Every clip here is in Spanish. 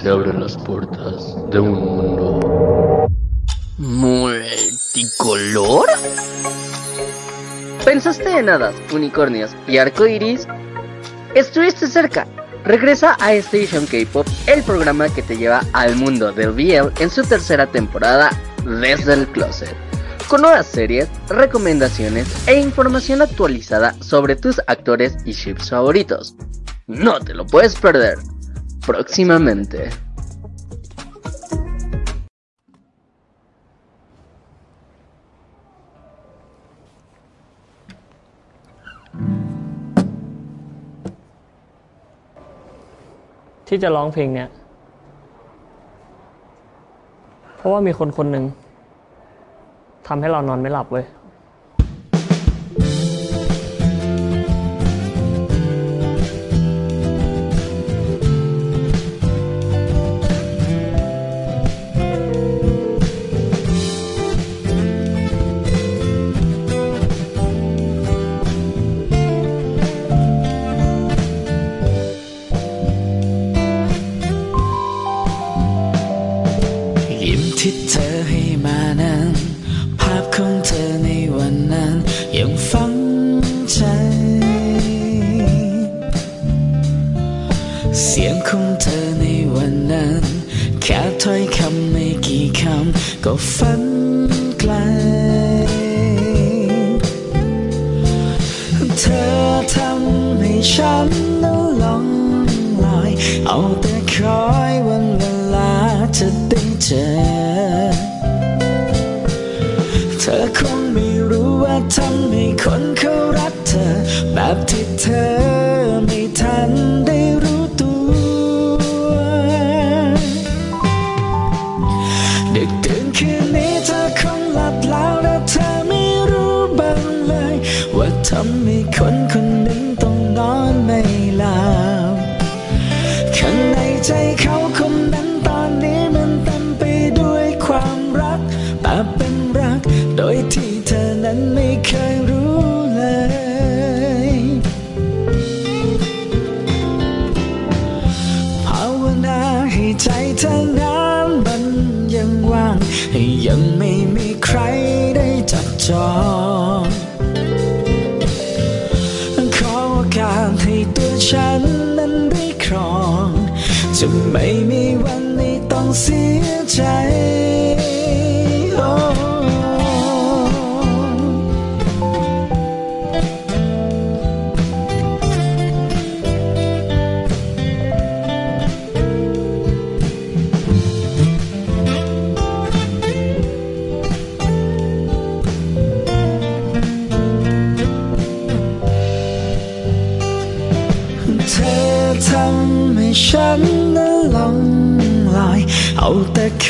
se abren las puertas de un mundo multicolor. ¿Pensaste en hadas, unicornios y arcoiris? Estuviste cerca. Regresa a Station K-Pop, el programa que te lleva al mundo del BL en su tercera temporada desde el closet. Con nuevas series, recomendaciones e información actualizada sobre tus actores y ships favoritos. No te lo puedes perder. Próximamente. ที่จะร้องเพลงเนี้ย เพราะว่ามีคนคนหนึ่งทำให้เรานอนไม่หลับเว้ย ยังไม่มีใครได้จับจอง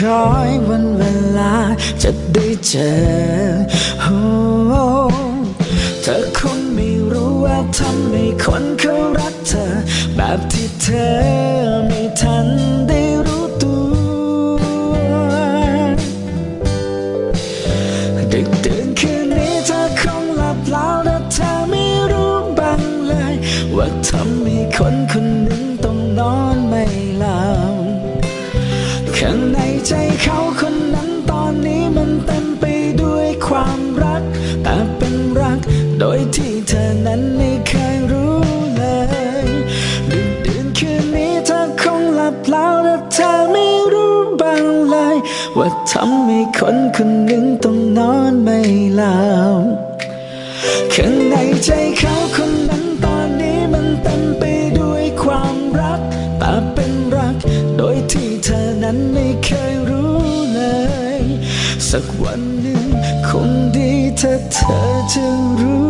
คอยวันเวลาจะได้เจอโอ้เธอคงไม่รู้ว่าทำให้คนเขารักเธอ แบบที่เธอ ทำให้คนคนหนึ่งต้องนอนไม่หลับข้างในใจเขาคนนั้นตอนนี้มันเต็มไปด้วยความรัก แต่เป็นรัก โดยที่เธอนั้นไม่เคยรู้เลย สักวันหนึ่งคงดีถ้าเธอจะรู้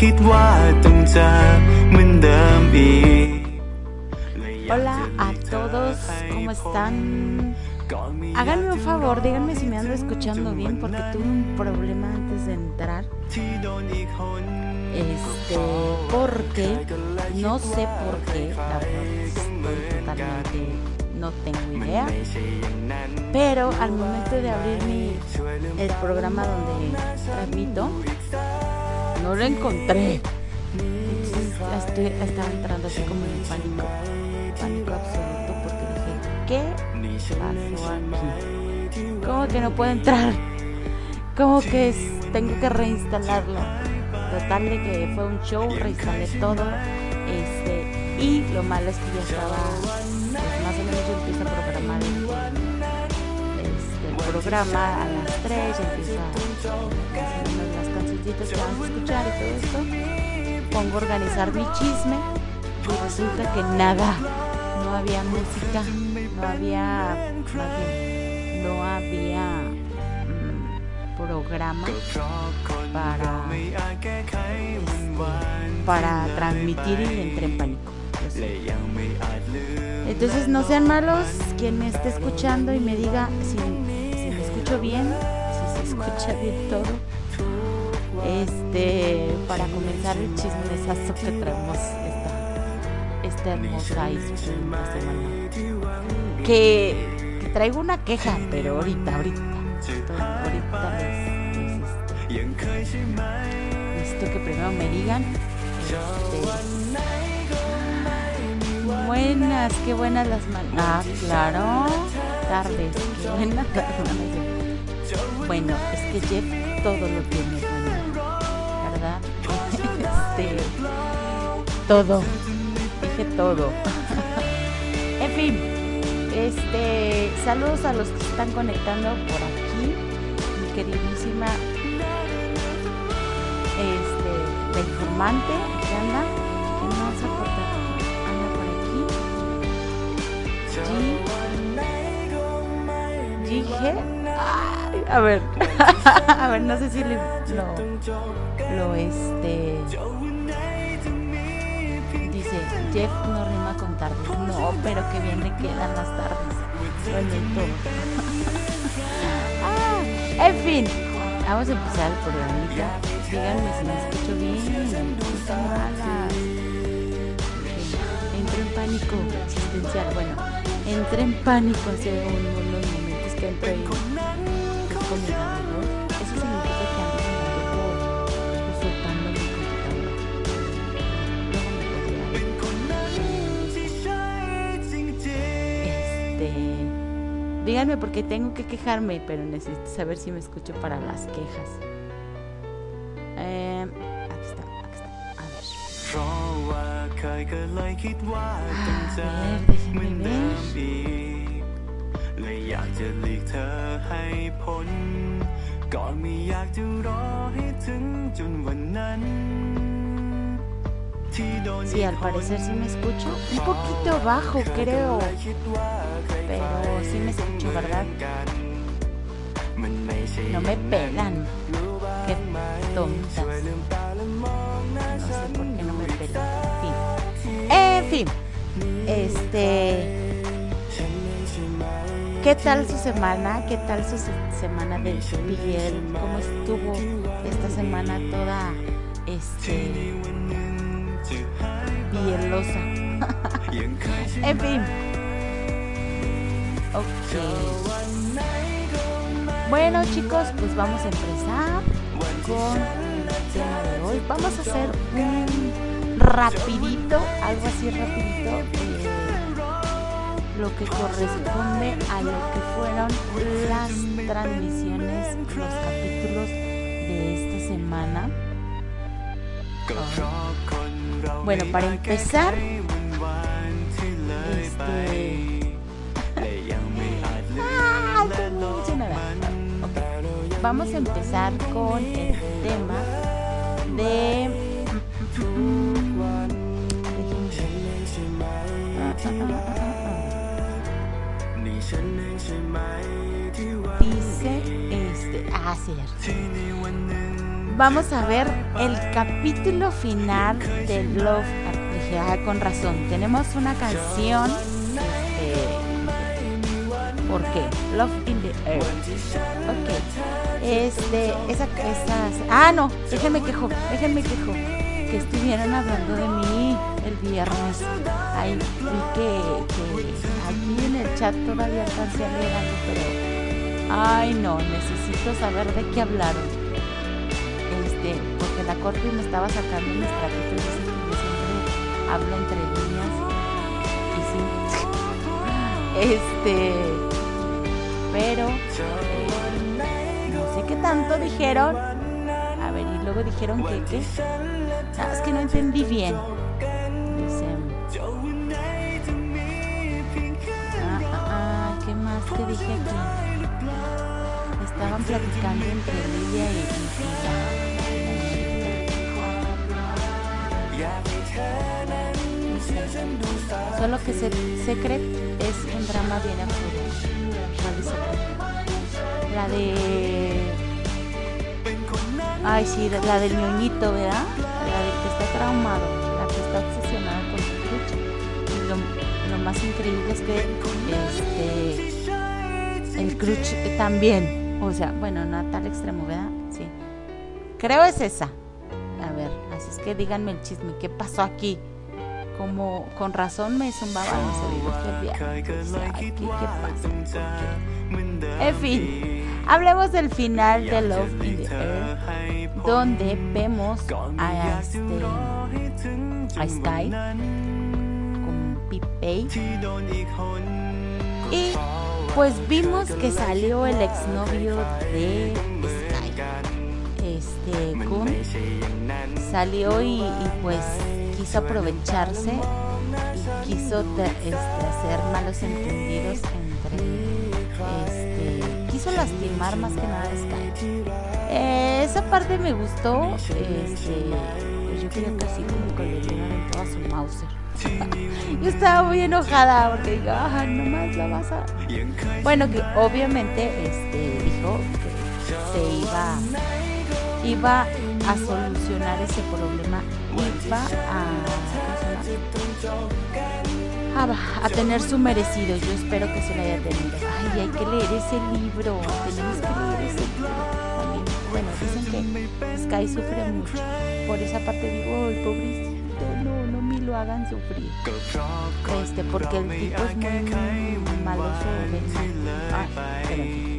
คิดว่าต้องเจอเหมือนเดิมอีก Hola a todos, ¿cómo están? Háganme un favor, díganme si me ando escuchando bien porque tuve un problema antes de entrar. Este, porque no sé por qué, la verdad estoy totalmente, no tengo idea. Pero al momento de abrir mi, el programa donde transmito, no lo encontré. Estoy, estaba entrando así como en pánico, pánico absoluto porque dije, ¿qué pasó aquí? ¿Cómo que no puedo entrar? ¿Cómo que es- tengo que reinstalarlo? Total de que fue un show, reinstalé todo. Este, y lo malo es que ya estaba, pues más o menos yo empiezo a programar el, este, el programa a las 3, ya empieza más Pongo a organizar mi chisme y resulta que nada, no había música, no había, no había mm, programa para, para transmitir y entré en pánico. Entonces no sean malos quien me esté escuchando y me diga si, si me escucho bien, si se escucha bien todo. Este, para comenzar el chismesazo que traemos esta, esta hermosa y semana. Que, que traigo una queja, pero ahorita, ahorita, ahorita les, les, este, necesito que primero me digan. este, buenas, qué buenas las manos. Ah, claro. Tardes, qué buenas las manos. Bueno, es que Jeff todo lo tiene. Todo. Dije todo. en fin, este, saludos a los que se están conectando por aquí. Mi queridísima este, la informante que anda, que no vamos a cortar, anda por aquí. G, Ay, a ver, a ver, no sé si lo, lo este, dice, Jeff no rima con tardes, no, pero que bien le quedan las tardes, bueno. Ah, en fin, vamos a empezar el programita. Díganme si me escucho bien. Entré en pánico existencial. Bueno, entré en pánico hace un- dentro de condenado, eso significa que andas andando por usurpando mi computadora. Este, díganme por qué tengo que quejarme, pero necesito saber si me escucho para las quejas. Eh, aquí está, aquí está. A ver. Ah, a ver, déjenme ver. อีกเลยอยากจะหลีกเธอให้พ้นก่อนไม่อยากจะรอให้ถึงจนวันนั้น ที่โดน Sí, al parecer sí me escucho. Un poquito bajo, creo. Pero sí me escucho, ¿verdad? No me pelan. Qué tontas. No sé por qué no me pelan. En fin. En fin. Este. ¿Qué tal su semana? ¿Qué tal su se- semana del Miguel? ¿Cómo estuvo esta semana toda este bielosa? en fin. Ok. Bueno chicos, pues vamos a empezar con el tema de hoy. Vamos a hacer un rapidito, algo así rapidito, eh, lo que corresponde a lo que fueron las transmisiones, los capítulos de esta semana. Bueno, para empezar, este... ¡Ah! Vamos a empezar con el tema de... Ah, ah, ah, ah, ah. Dice, este, ah, cierto. vamos a ver el capítulo final de Love. Dije, ah, con razón, tenemos una canción. Este, ¿Por qué? Love in the Air. Ok. Este, esa, esas. Ah, no, déjenme quejo, déjenme quejo. Que estuvieron hablando de mí el viernes. Ahí vi que, que aquí en el chat todavía alcancé a leer pero. Ay, no, necesito saber de qué hablaron. Este, porque la corte me estaba sacando mis trapitos y siempre hablo entre líneas. Y sí. Este. Pero. eh, no sé qué tanto dijeron. A ver, y luego dijeron que qué. Ah, es que no entendí bien. Dicen. Ah, ah, ah, ¿qué más te dije aquí? Estaban platicando entre Lidia y, Solo que Se- Secret es un drama bien actuado. ¿Cuál es Secret? La de. Ay, sí, la del ñoñito, ¿verdad? Traumado, la que está obsesionada con su crutch. Y lo, más increíble es que este, el crutch también. O sea, bueno, no a tal extremo, ¿verdad? Sí. Creo es esa. A ver, así es que díganme el chisme, ¿qué pasó aquí? Como con razón me zumbaba que. O. En fin, hablemos del final de Love in the Air, donde vemos a, este, a Sky con Pipei y pues vimos que salió el exnovio de Sky, este Kun, salió y, y, pues quiso aprovecharse y quiso te- este, hacer malos entendidos entre este, quiso lastimar más que nada Sky. Eh, esa parte me gustó. Este, pues yo quería que así como que le dieran toda su Mauser. yo estaba muy enojada porque digo, ah, nomás la vas a. Bueno, que obviamente este, dijo que se iba, iba a solucionar ese problema, iba a. ¿cómo se llama? a, tener su merecido. Yo espero que se lo haya tenido. Ay, hay que leer ese libro. Tenemos que leer ese libro. Bueno, dicen que Sky sufre mucho. Por esa parte digo, ay, pobrecito, no, no me lo hagan sufrir. Este, porque el tipo es muy maloso del mal. Ay, pero en fin.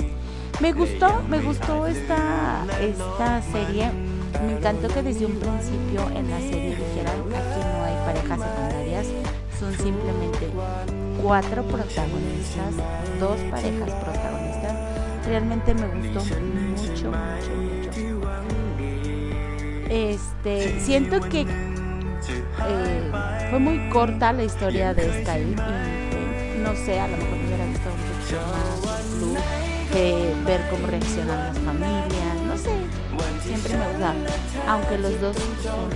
Me gustó, me gustó esta, esta serie. Me encantó que desde un principio en la serie dijeran aquí no hay parejas secundarias, son simplemente cuatro protagonistas, dos parejas protagonistas. Realmente me gustó mucho, mucho, mucho. Este, siento que eh, fue muy corta la historia de Sky y eh, no sé, a lo mejor me hubiera gustado poquito más eh, ver cómo reaccionan las familias, no sé, siempre me gusta, aunque los dos son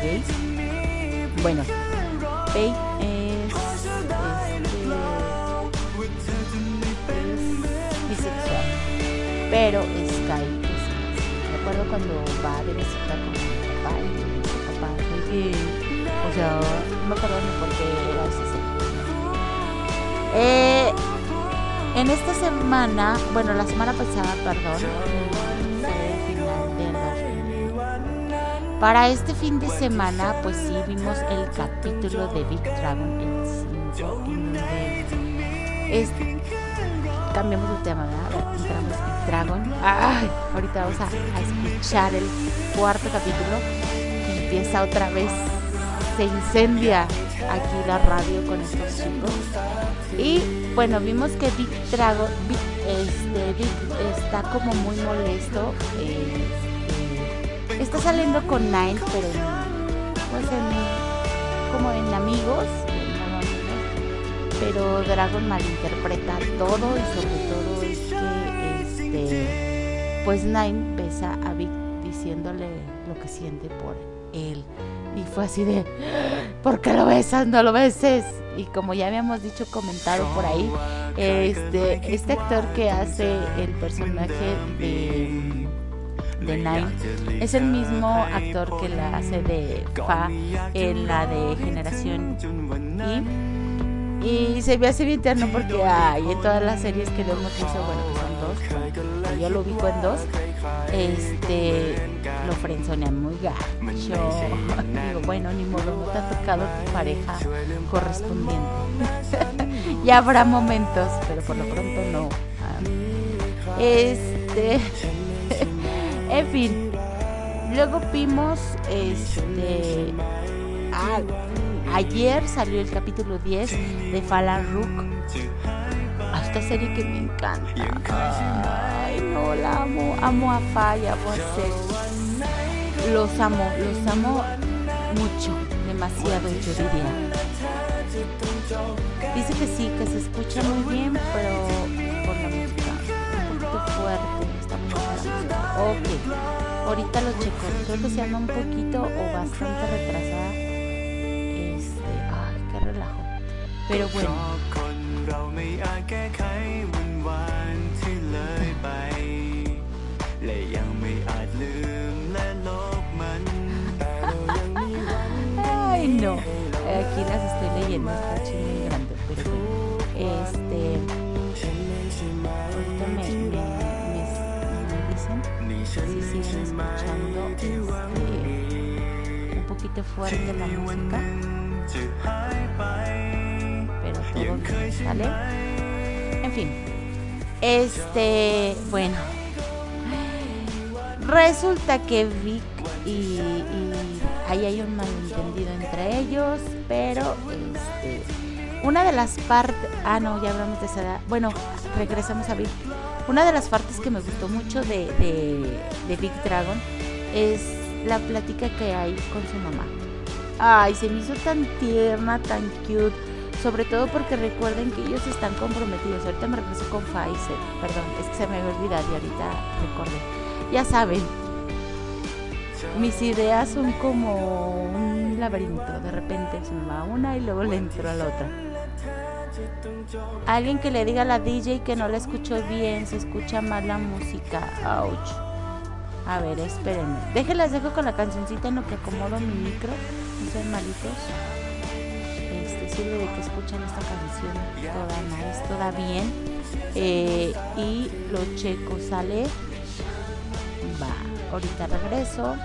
gays. Bueno, es, este, es bisexual, pero Sky es me acuerdo cuando va de visita con mi papá y mi papá soy gay. O sea, no me acuerdo ni por qué era ese eh, En esta semana, bueno, la semana pasada, perdón, Para este fin de semana, pues sí, vimos el capítulo de Big Dragon, el 5, en donde es, cambiamos de tema, ¿verdad? Entramos Big Dragon. Ahorita vamos a, escuchar el cuarto capítulo empieza otra vez. Se incendia aquí la radio con estos chicos. Y bueno, vimos que Big Dragon este, Big está como muy molesto. este, está saliendo con Nine, pero pues en, como en amigos pero Dragon malinterpreta todo y sobre todo es que este pues Nine besa a Vic diciéndole lo que siente por él. Y fue así de ¿por qué lo besas? no lo beses. Y como ya habíamos dicho comentado por ahí este este actor que hace el personaje de de Nine. Es el mismo actor que la hace de Fa en la de Generación Y. Y se me hace bien tierno porque hay en todas las series que lo hemos visto, bueno, que son dos, yo lo ubico en dos, este lo frenzonean muy gacho. Digo, bueno, ni modo, no te ha tocado tu pareja correspondiente. ya habrá momentos, pero por lo pronto no. Este. En fin. Luego vimos este. ayer salió el capítulo 10 de. Ah, esta serie que me encanta. Ay, no, la amo. Amo a Fa y amo a Seth. Los amo, los amo mucho. Demasiado, yo diría. Dice que sí, que se escucha muy bien, pero por la música un poquito fuerte. Está muy. Ok, ahorita lo checo. Creo que se anda un poquito o bastante retrasada. Este, ay, qué relajo. Pero bueno. Ay, no. Aquí las estoy leyendo, está. si siguen escuchando este, un poquito fuerte la música, pero todo bien, ¿sale? En fin, este, bueno, resulta que Vic y, ahí hay un malentendido entre ellos, pero este, una de las partes, ah no, ya hablamos de esa edad, bueno, regresamos a Vic. Una de las partes que me gustó mucho de, de, Big Dragon es la plática que hay con su mamá. Ay, se me hizo tan tierna, tan cute. Sobre todo porque recuerden que ellos están comprometidos. Ahorita me regreso con Pfizer. Perdón, es que se me había olvidado y ahorita recordé. Ya saben, mis ideas son como un laberinto. De repente se me va una y luego le entro a la otra. Alguien que le diga a la DJ que no la escuchó bien, se escucha mal la música. Ouch. A ver, espérenme. Déjenlas dejo con la cancioncita en lo que acomodo mi micro. No sean malitos. Este sirve de que escuchan esta canción toda nice, toda bien. Eh, y lo checo, ¿sale? Va, ahorita regreso.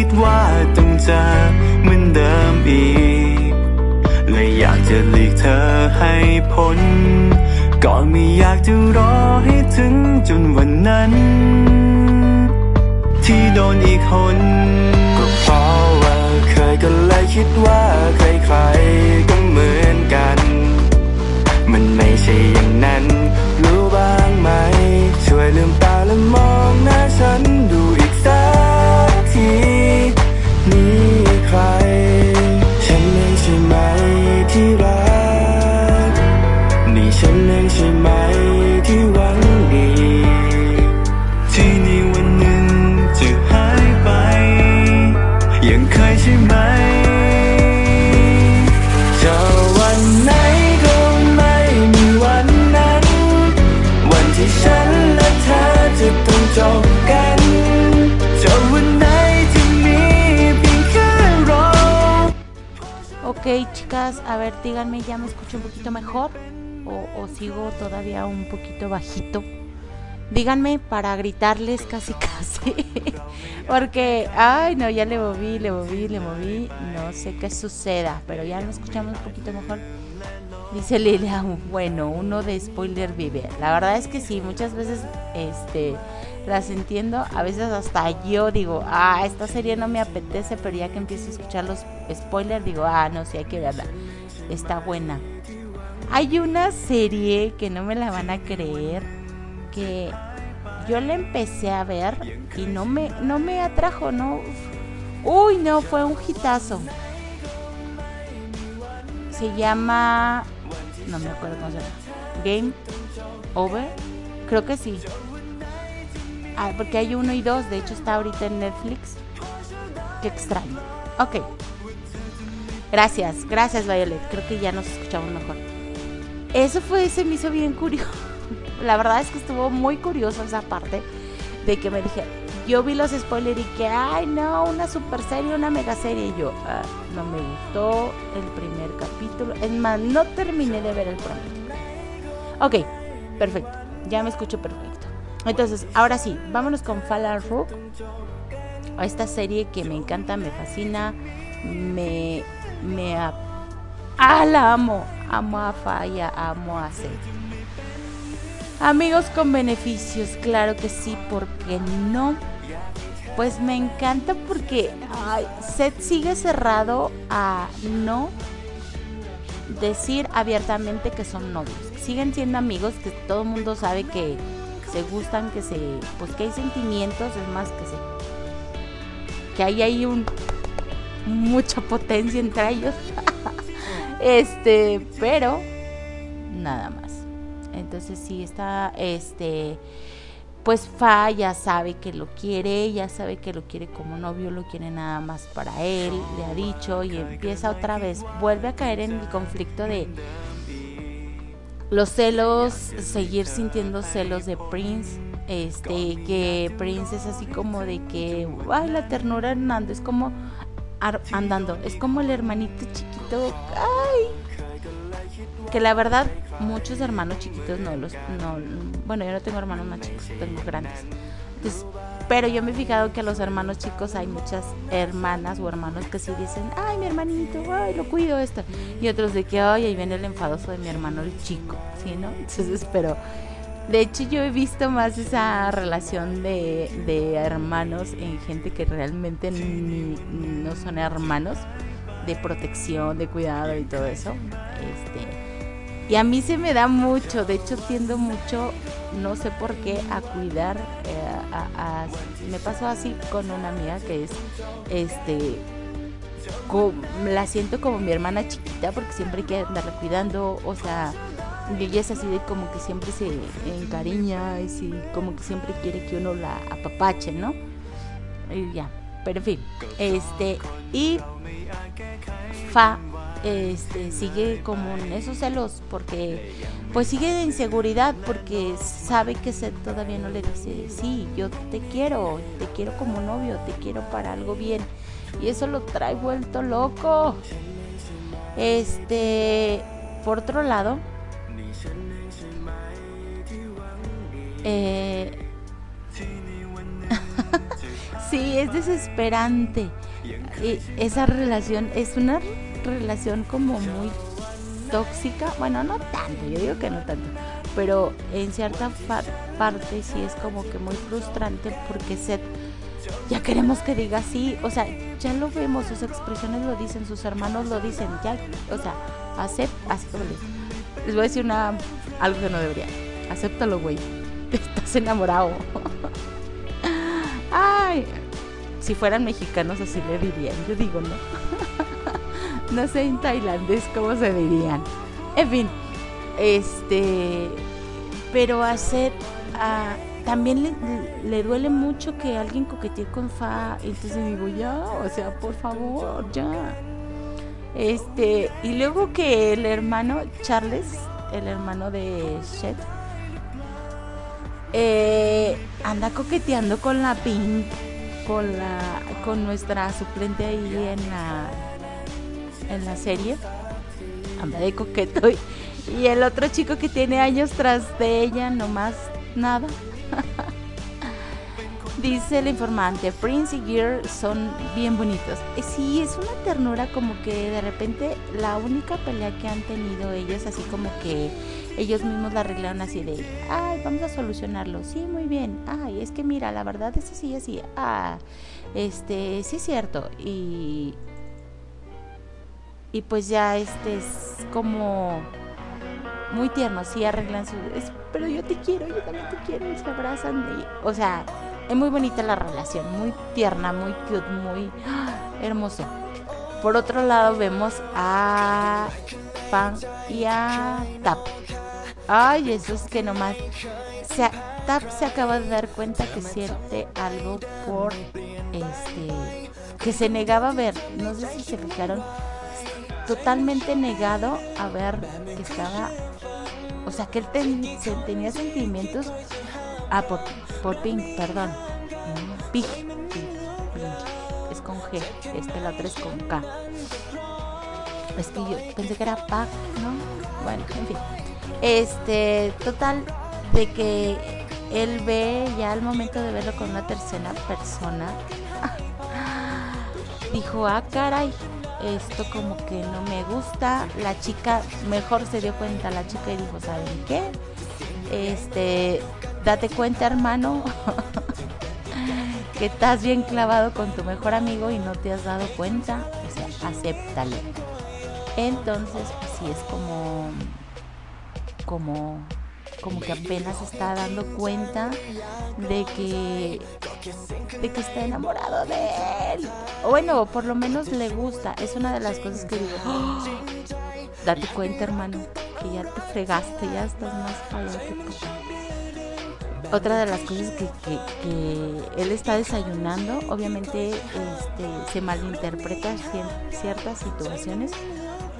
คิดว่าต้องเจอเหมือนเดิมอีกเลยอยากจะหลีกเธอให้พ้นก่อนไม่อยากจะรอให้ถึงจนวันนั้น ที่โดนอีกคนก็เพราะว่าเคยก็เลยคิดว่าใครๆก็เหมือนกัน มันไม่ใช่อย่างนั้น รู้บ้างไหม ช่วยลืมตาและมองหน้าฉัน mejor? ¿O, sigo todavía un poquito bajito? Díganme para gritarles casi casi. Porque, ay, no, ya le moví, le moví, le moví. No sé qué suceda, pero ya me escuchamos un poquito mejor. Dice Lilia, bueno, uno de spoiler vive. La verdad es que sí, muchas veces este las entiendo, a veces hasta yo digo, ah, esta serie no me apetece, pero ya que empiezo a escuchar los spoilers digo, ah, no, sí hay que verla. Está buena. Hay una serie que no me la van a creer que yo la empecé a ver y no me no me atrajo, no Uy, no, fue un hitazo. Se llama. No me acuerdo cómo se llama. Game Over. Creo que sí. Ah, porque hay uno y dos. De hecho, está ahorita en Netflix. Qué extraño. Ok. Gracias, gracias Violet. Creo que ya nos escuchamos mejor. Eso fue, se me hizo bien curioso. La verdad es que estuvo muy curioso esa parte de que me dije, yo vi los spoilers y que, ay no, una super serie, una mega serie. Y yo, ah, no me gustó el primer capítulo. Es más, no terminé de ver el primer. Ok, perfecto. Ya me escucho perfecto. Entonces, ahora sí, vámonos con Fallout Rook. Esta serie que me encanta, me fascina, me. me. ¡Ah, la amo! Amo a Falla, amo a Seth. Amigos con beneficios, claro que sí, ¿por qué no? Pues me encanta porque ay, Seth sigue cerrado a no decir abiertamente que son novios. Siguen siendo amigos, que todo el mundo sabe que se gustan, que se, pues que hay sentimientos, es más que se, que hay ahí un mucha potencia entre ellos. este, pero nada más. Entonces sí está, este, pues Fa ya sabe que lo quiere, ya sabe que lo quiere como novio, lo quiere nada más para él, le ha dicho y empieza otra vez, vuelve a caer en el conflicto de los celos, seguir sintiendo celos de Prince, este, que Prince es así como de que, ay, la ternura es como andando, es como el hermanito chiquito, ay, que la verdad muchos hermanos chiquitos no los no bueno yo no tengo hermanos más chicos tengo grandes. Pero yo me he fijado que a los hermanos chicos hay muchas hermanas o hermanos que sí dicen ay mi hermanito ay lo cuido esto y otros de que ay ahí viene el enfadoso de mi hermano el chico sí no entonces pero de hecho yo he visto más esa relación de, de hermanos en gente que realmente ni, no son hermanos de protección de cuidado y todo eso este y a mí se me da mucho, de hecho tiendo mucho, no sé por qué, a cuidar. Eh, me pasó así con una amiga que es, este, la siento como mi hermana chiquita porque siempre hay que andarla cuidando, o sea, ella es así de como que siempre se encariña y sí, como que siempre quiere que uno la apapache, ¿no? Y ya, pero en fin, este, y Fa este, sigue como en esos celos porque pues sigue de inseguridad porque sabe que se todavía no le dice, sí, yo te quiero, te quiero como novio, te quiero para algo bien. Y eso lo trae vuelto loco. Este, por otro lado, eh, sí, es desesperante. Y esa relación es una relación como muy tóxica. Bueno, no tanto, yo digo que no tanto. Pero en cierta parte sí es como que muy frustrante porque Seth ya queremos que diga sí, o sea, ya lo vemos, sus expresiones lo dicen, sus hermanos lo dicen, ya, o sea, acepta, así les, les voy a decir una, algo que no debería, acéptalo, güey, estás enamorado. Ay, si fueran mexicanos así le dirían, yo digo, ¿no? no sé en tailandés cómo se dirían. En fin, este, pero hacer, uh, también le, duele mucho que alguien coquetee con Fa, entonces digo, ya, o sea, por favor, ya. Este, y luego que el hermano Charles, el hermano de Shed, eh, anda coqueteando con la Pink, con la, con nuestra suplente ahí en la en la serie. Anda de coqueto. Y, el otro chico que tiene años tras de ella, no más nada. Dice el informante, Prince y Gear son bien bonitos. Eh, sí, es una ternura como que de repente la única pelea que han tenido ellos, así como que ellos mismos la arreglaron así de, ay, vamos a solucionarlo. Sí, muy bien. Ay, es que mira, la verdad es así, así. Ah, este, sí es cierto. Y, y pues ya este es como muy tierno, sí arreglan su... pero yo te quiero, yo también te quiero, y se abrazan, y, o sea, es muy bonita la relación, muy tierna, muy cute, muy ¡ah! hermoso. Por otro lado vemos a Pan y a Tap. Ay, eso es que nomás se, Tap se acaba de dar cuenta que siente algo por este que se negaba a ver. No sé si se fijaron, totalmente negado a ver que estaba, o sea, que él tenía sentimientos ah, por, por Pink, perdón, Pink, es con G, este la otra es con K. Es que yo pensé que era Pac, ¿no? Bueno, en fin. Este, total, de que él ve ya al momento de verlo con una tercera persona, dijo, ah, caray, esto como que no me gusta. La chica mejor se dio cuenta, la chica y dijo, ¿saben qué? Este, date cuenta, hermano, que estás bien clavado con tu mejor amigo y no te has dado cuenta. O sea, acéptalo. Entonces, así es como como como que apenas está dando cuenta de que de que está enamorado de él. O bueno, por lo menos le gusta. Es una de las cosas que digo, ¡Oh! date cuenta, hermano, que ya te fregaste, ya estás más que otra de las cosas que, que, él está desayunando, obviamente este, se malinterpreta ciertas situaciones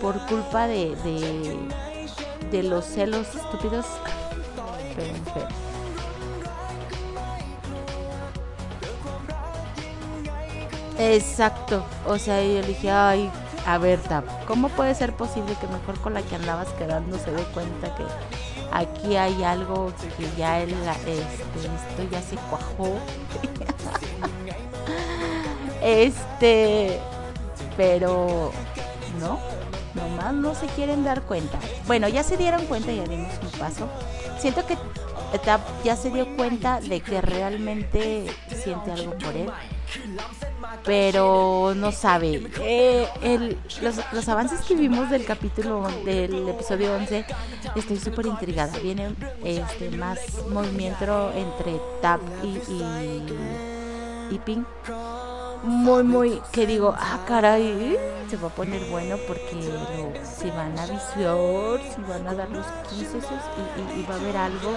por culpa de, de los celos estúpidos. Exacto, o sea, yo le dije, ay, a ver, ¿cómo puede ser posible que mejor con la que andabas quedando se dé cuenta que aquí hay algo que ya él, este, esto ya se cuajó? este, pero no, nomás no se quieren dar cuenta. Bueno, ya se dieron cuenta, ya dimos un paso siento que ya se dio cuenta de que realmente siente algo por él, pero no sabe. Eh, los, avances que vimos del capítulo, del episodio 11, estoy súper intrigada. Viene este, más movimiento entre Tap y, y, Pink. Muy, muy, que digo, ah, caray, se va a poner bueno porque si van a visión, si van a dar los 15 y, va a haber algo,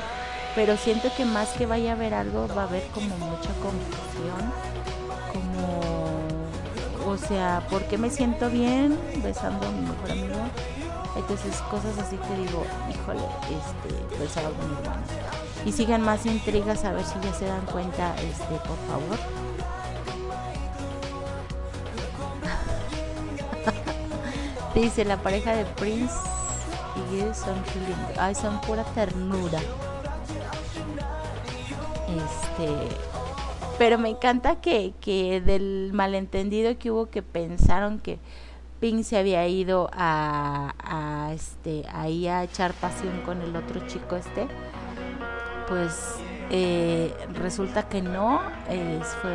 pero siento que más que vaya a haber algo, va a haber como mucha confusión, como, o sea, ¿por qué me siento bien besando a mi mejor amigo? Entonces, cosas así que digo, híjole, este, besar a mi hermano. Y sigan más intrigas a ver si ya se dan cuenta, este, por favor Dice la pareja de Prince y Gil son Ay, son pura ternura. Este. Pero me encanta que, que del malentendido que hubo que pensaron que Pink se había ido a, a este ahí a echar pasión con el otro chico este. Pues eh, resulta que no. fue,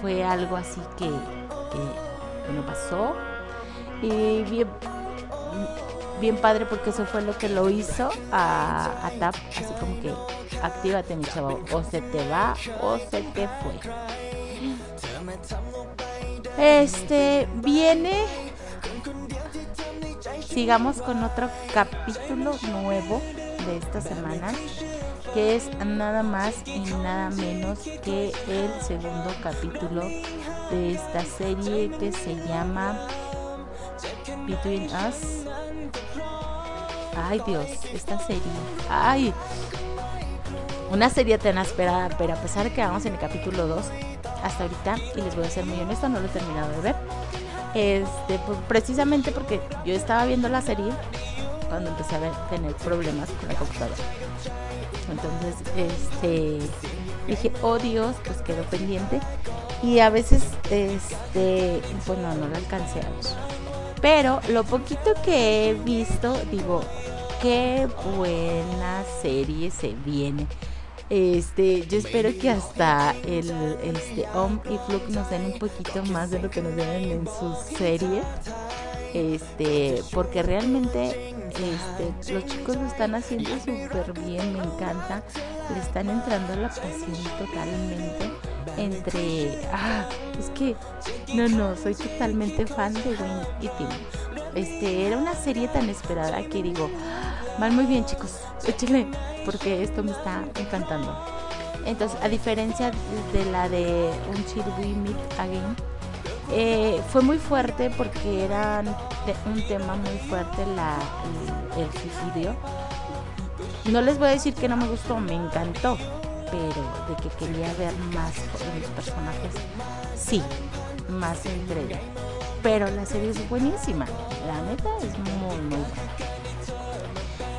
fue algo así que, que no pasó y bien, bien padre porque eso fue lo que lo hizo a, a Tap, así como que actívate mi chavo, o se te va o se te fue. Este viene, sigamos con otro capítulo nuevo de esta semana que es nada más y nada menos que el segundo capítulo de esta serie que se llama Between Us. Ay Dios, esta serie. Ay. Una serie tan esperada, pero a pesar de que vamos en el capítulo 2 hasta ahorita, y les voy a ser muy honesta, no lo he terminado de ver. Este, pues, precisamente porque yo estaba viendo la serie cuando empecé a tener problemas con la computadora. Entonces, este, dije, oh Dios, pues quedó pendiente. Y a veces, este, pues no, no lo alcancé a ver. Pero lo poquito que he visto, digo, qué buena serie se viene. Este, yo espero que hasta el este Om y Fluke nos den un poquito más de lo que nos den en sus series. Este, porque realmente este, los chicos lo están haciendo súper bien, me encanta. Le están entrando la pasión totalmente entre. Ah, es que. No, no, soy totalmente fan de Wayne y Tim. Este, era una serie tan esperada que digo, van muy bien, chicos, échenle, porque esto me está encantando. Entonces, a diferencia de la de Until We Meet Again, eh, fue muy fuerte porque era un tema muy fuerte la, el, el suicidio. No les voy a decir que no me gustó, me encantó, pero de que quería ver más de los personajes, sí, más entre ellos. Pero la serie es buenísima, la neta es muy, muy buena.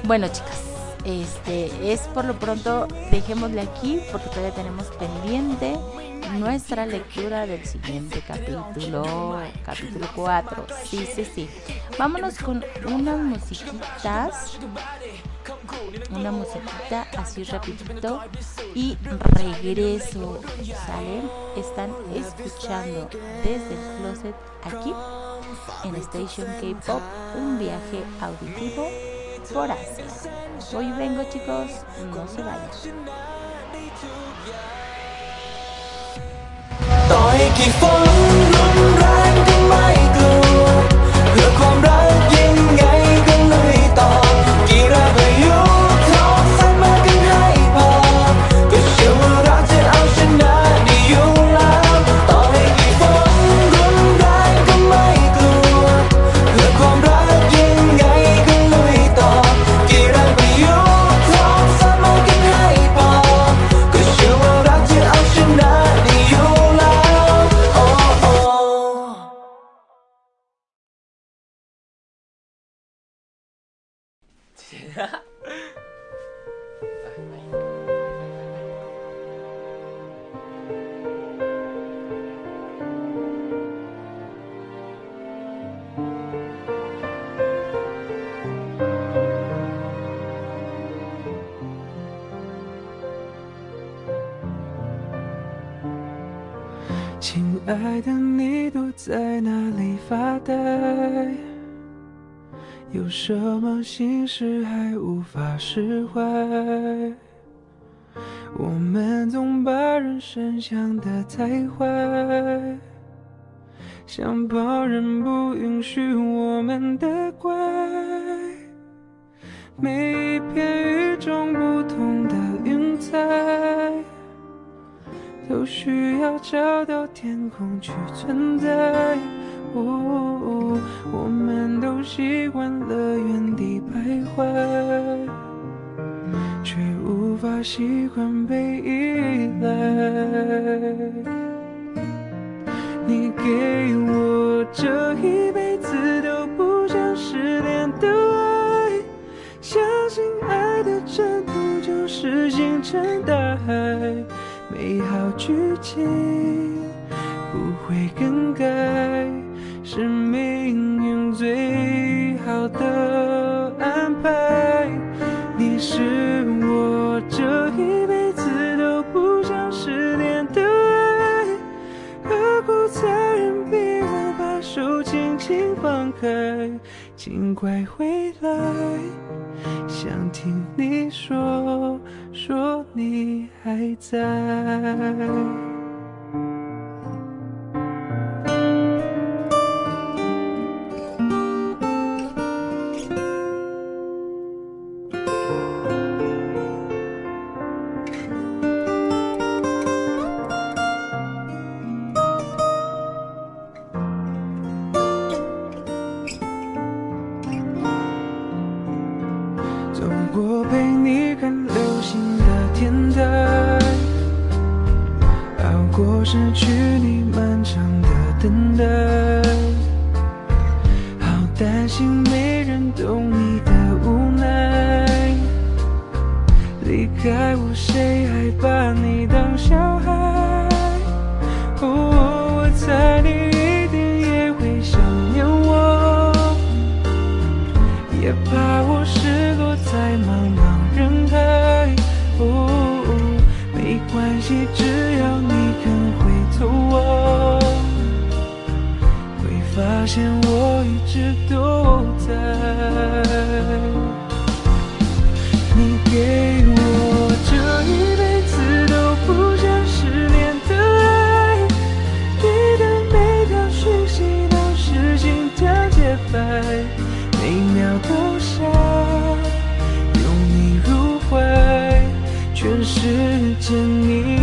Bueno, chicas, este es por lo pronto, dejémosle aquí porque todavía tenemos pendiente nuestra lectura del siguiente capítulo, capítulo 4. Sí, sí, sí. Vámonos con unas musiquitas. Una musiquita así rapidito y regreso. ¿Salen? Están escuchando desde el closet aquí en Station K-Pop un viaje auditivo por Asia. Hoy vengo chicos, no se vayan. 呆？有什么心事还无法释怀？我们总把人生想得太坏，想旁人不允许我们的怪。每一片与众不同的云彩。都需要找到天空去存在。哦，我们都习惯了原地徘徊，却无法习惯被依赖。你给我这一辈子都不想失联的爱，相信爱的征途就是星辰大海。美好剧情不会更改，是命运最好的安排。你是我这一辈子都不想失联的爱，何苦残忍逼我把手轻轻放开？尽快回来，想听你说说你还在。每秒都想拥你入怀全世界你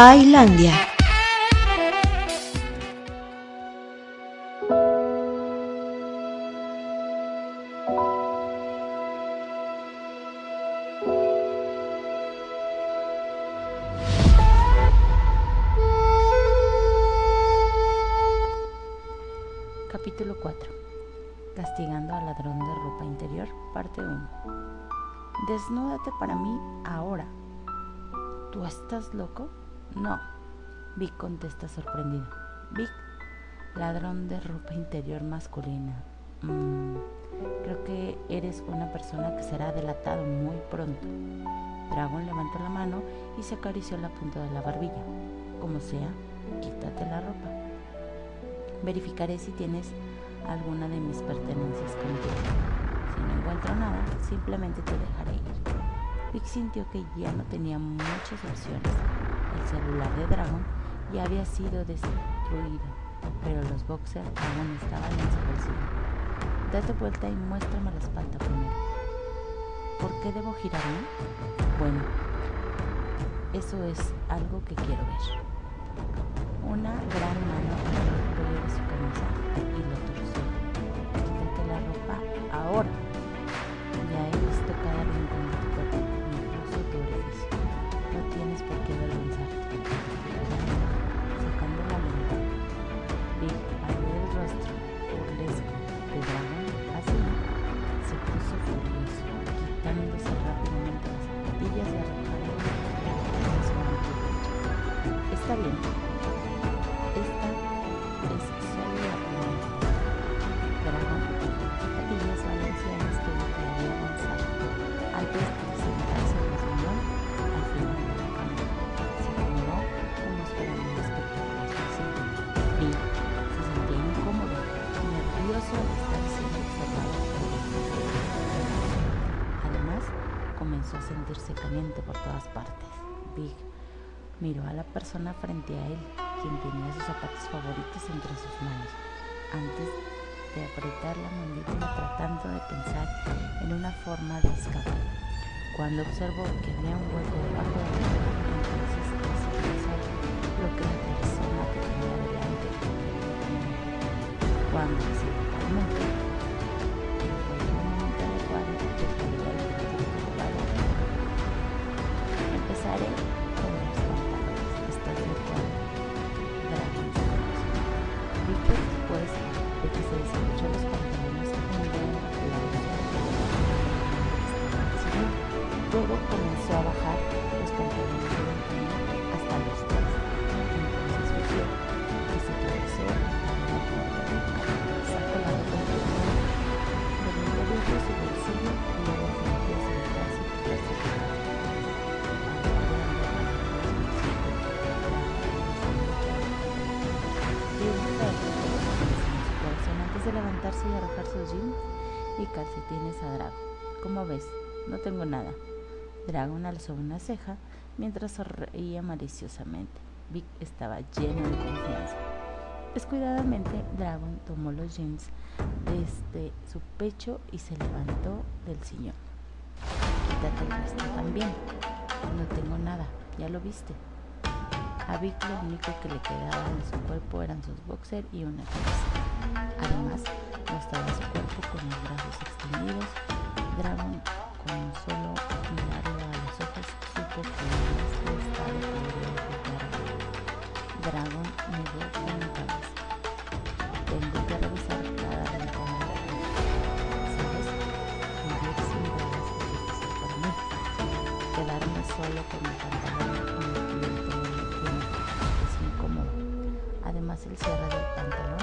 Tailandia. Vic contesta sorprendido. Vic, ladrón de ropa interior masculina. Mm, creo que eres una persona que será delatado muy pronto. Dragon levantó la mano y se acarició la punta de la barbilla. Como sea, quítate la ropa. Verificaré si tienes alguna de mis pertenencias contigo. Si no encuentro nada, simplemente te dejaré ir. Vic sintió que ya no tenía muchas opciones. El celular de Dragon ya había sido destruido, pero los boxers aún estaban en su bolsillo. Date vuelta y muéstrame la espalda primero. ¿Por qué debo girarme? Bueno, eso es algo que quiero ver. Una gran mano el cuello de su camisa y lo torció. Quítate la ropa ahora. Miró a la persona frente a él, quien tenía sus zapatos favoritos entre sus manos, antes de apretar la mandíbula tratando de pensar en una forma de escapar. Cuando observó que había un hueco debajo de la entonces decidió hacer lo que la persona tenía delante Cuando accidentalmente encontró tengo nada. Dragon alzó una ceja mientras sonreía maliciosamente. Vic estaba lleno de confianza. Descuidadamente, Dragon tomó los jeans desde su pecho y se levantó del sillón. Quítate también. No tengo nada, ya lo viste. A Vic lo único que le quedaba en su cuerpo eran sus boxers y una camisa. Además, mostraba su cuerpo con los brazos extendidos. Dragon, con solo mirarlo a los ojos, supo que este estado podría ocultar algo. Dragon negó con la cabeza. Tengo que revisar cada rincón de la. ¿Sabes? Vivir sin velas es difícil para mí. Quedarme solo con mi pantalón y mi cubierto es incómodo. Además, el cierre del pantalón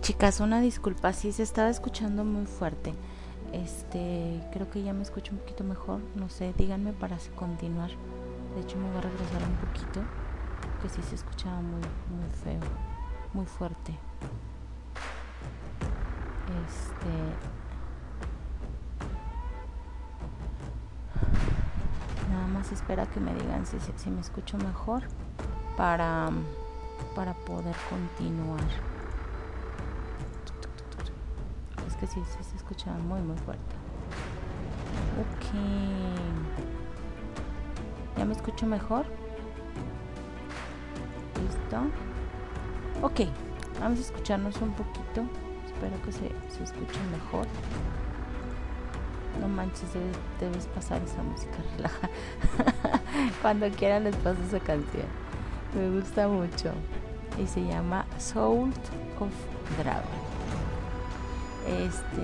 Chicas, una disculpa, sí se estaba escuchando muy fuerte. Este, creo que ya me escucho un poquito mejor. No sé, díganme para continuar. De hecho, me voy a regresar un poquito, que sí se escuchaba muy, muy feo, muy fuerte. Este, nada más espera que me digan si, si me escucho mejor para, para poder continuar. Que sí, se escuchaba muy, muy fuerte. Ok. ¿Ya me escucho mejor? ¿Listo? Ok, vamos a escucharnos un poquito. Espero que se, se escuche mejor. No manches, debes, debes pasar esa música relaja. Cuando quieran les paso esa canción. Me gusta mucho. Y se llama Soul of Dragon. Este,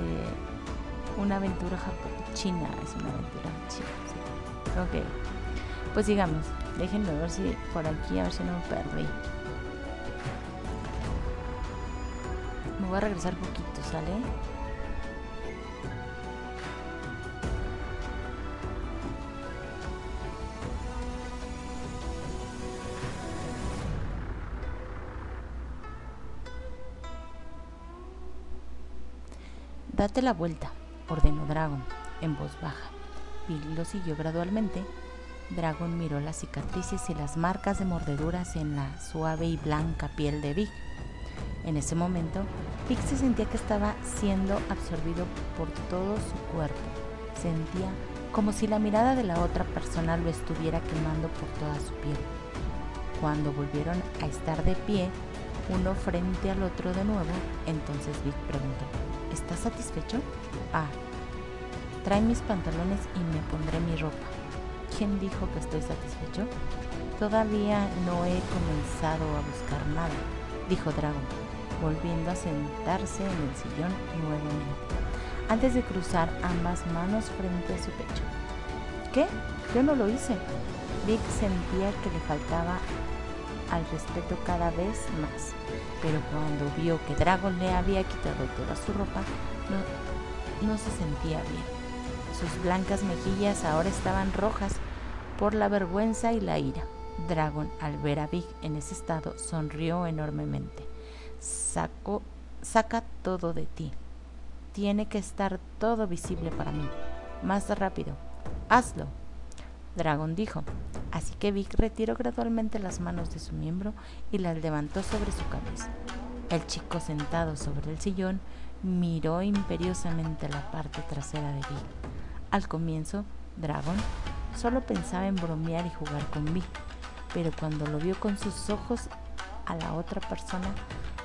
una aventura japo- china, es una aventura china. sí. Ok, pues sigamos. Déjenme ver si por aquí, a ver si no me perdí. Me voy a regresar poquito, ¿sale? Date la vuelta, ordenó Dragon, en voz baja. Bill lo siguió gradualmente. Dragon miró las cicatrices y las marcas de mordeduras en la suave y blanca piel de Vic. En ese momento, Vic se sentía que estaba siendo absorbido por todo su cuerpo. Sentía como si la mirada de la otra persona lo estuviera quemando por toda su piel. Cuando volvieron a estar de pie, uno frente al otro de nuevo, entonces Vic preguntó, ¿Estás satisfecho? Ah, trae mis pantalones y me pondré mi ropa. ¿Quién dijo que estoy satisfecho? Todavía no he comenzado a buscar nada, dijo Dragon, volviendo a sentarse en el sillón nuevamente, antes de cruzar ambas manos frente a su pecho. ¿Qué? Yo no lo hice. Vic sentía que le faltaba al respeto cada vez más, pero cuando vio que Dragon le había quitado toda su ropa, no, no se sentía bien. Sus blancas mejillas ahora estaban rojas por la vergüenza y la ira. Dragon, al ver a Vic en ese estado, sonrió enormemente. Sacó, saca todo de ti. Tiene que estar todo visible para mí. Más rápido. Hazlo. Dragon dijo. Así que Vic retiró gradualmente las manos de su miembro y las levantó sobre su cabeza. El chico sentado sobre el sillón miró imperiosamente la parte trasera de Vic. Al comienzo, Dragon solo pensaba en bromear y jugar con Vic, pero cuando lo vio con sus ojos a la otra persona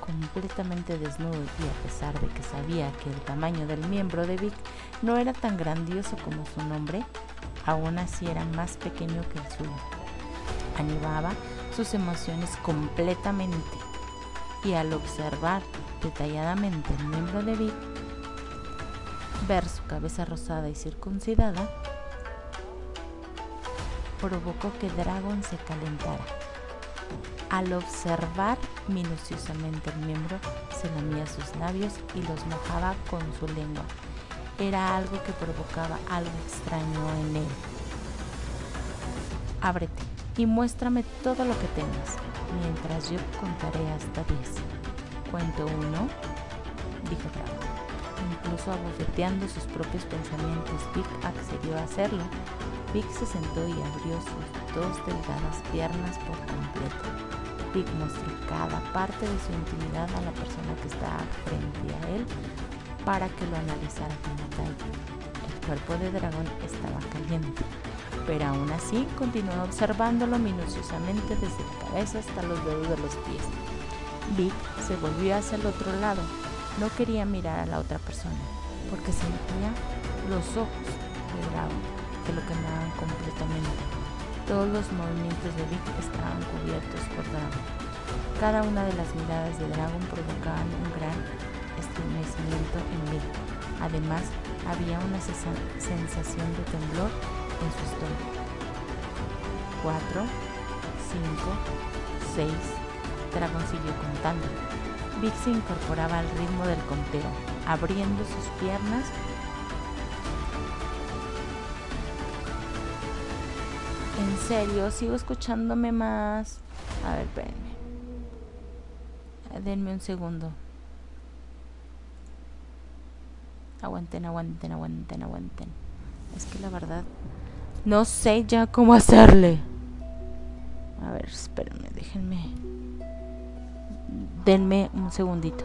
completamente desnudo y a pesar de que sabía que el tamaño del miembro de Vic no era tan grandioso como su nombre, aún así era más pequeño que el suyo. Animaba sus emociones completamente y al observar detalladamente el miembro de Vic, ver su cabeza rosada y circuncidada, provocó que Dragon se calentara. Al observar minuciosamente el miembro, se lamía sus labios y los mojaba con su lengua. Era algo que provocaba algo extraño en él. Ábrete y muéstrame todo lo que tengas, mientras yo contaré hasta 10. Cuento uno, dijo Dragon. Incluso abofeteando sus propios pensamientos, Vic accedió a hacerlo. Vic se sentó y abrió sus dos delgadas piernas por completo. Vic mostró cada parte de su intimidad a la persona que estaba frente a él para que lo analizara con detalle. El cuerpo de dragón estaba caliente, pero aún así continuó observándolo minuciosamente desde la cabeza hasta los dedos de los pies. Vic se volvió hacia el otro lado. No quería mirar a la otra persona, porque sentía los ojos de dragón que lo quemaban completamente. Todos los movimientos de Vic estaban cubiertos por dragón. Cada una de las miradas de dragón provocaban un gran estremecimiento en Vic. Además, había una sensación de temblor en su estómago. Cuatro, cinco, seis. Dragón siguió contando. Vic se incorporaba al ritmo del conteo, abriendo sus piernas En serio, sigo escuchándome más. A ver, espérenme. Denme un segundo. Aguanten, aguanten, aguanten, aguanten. Es que la verdad no sé ya cómo hacerle. A ver, espérenme, déjenme. Denme un segundito.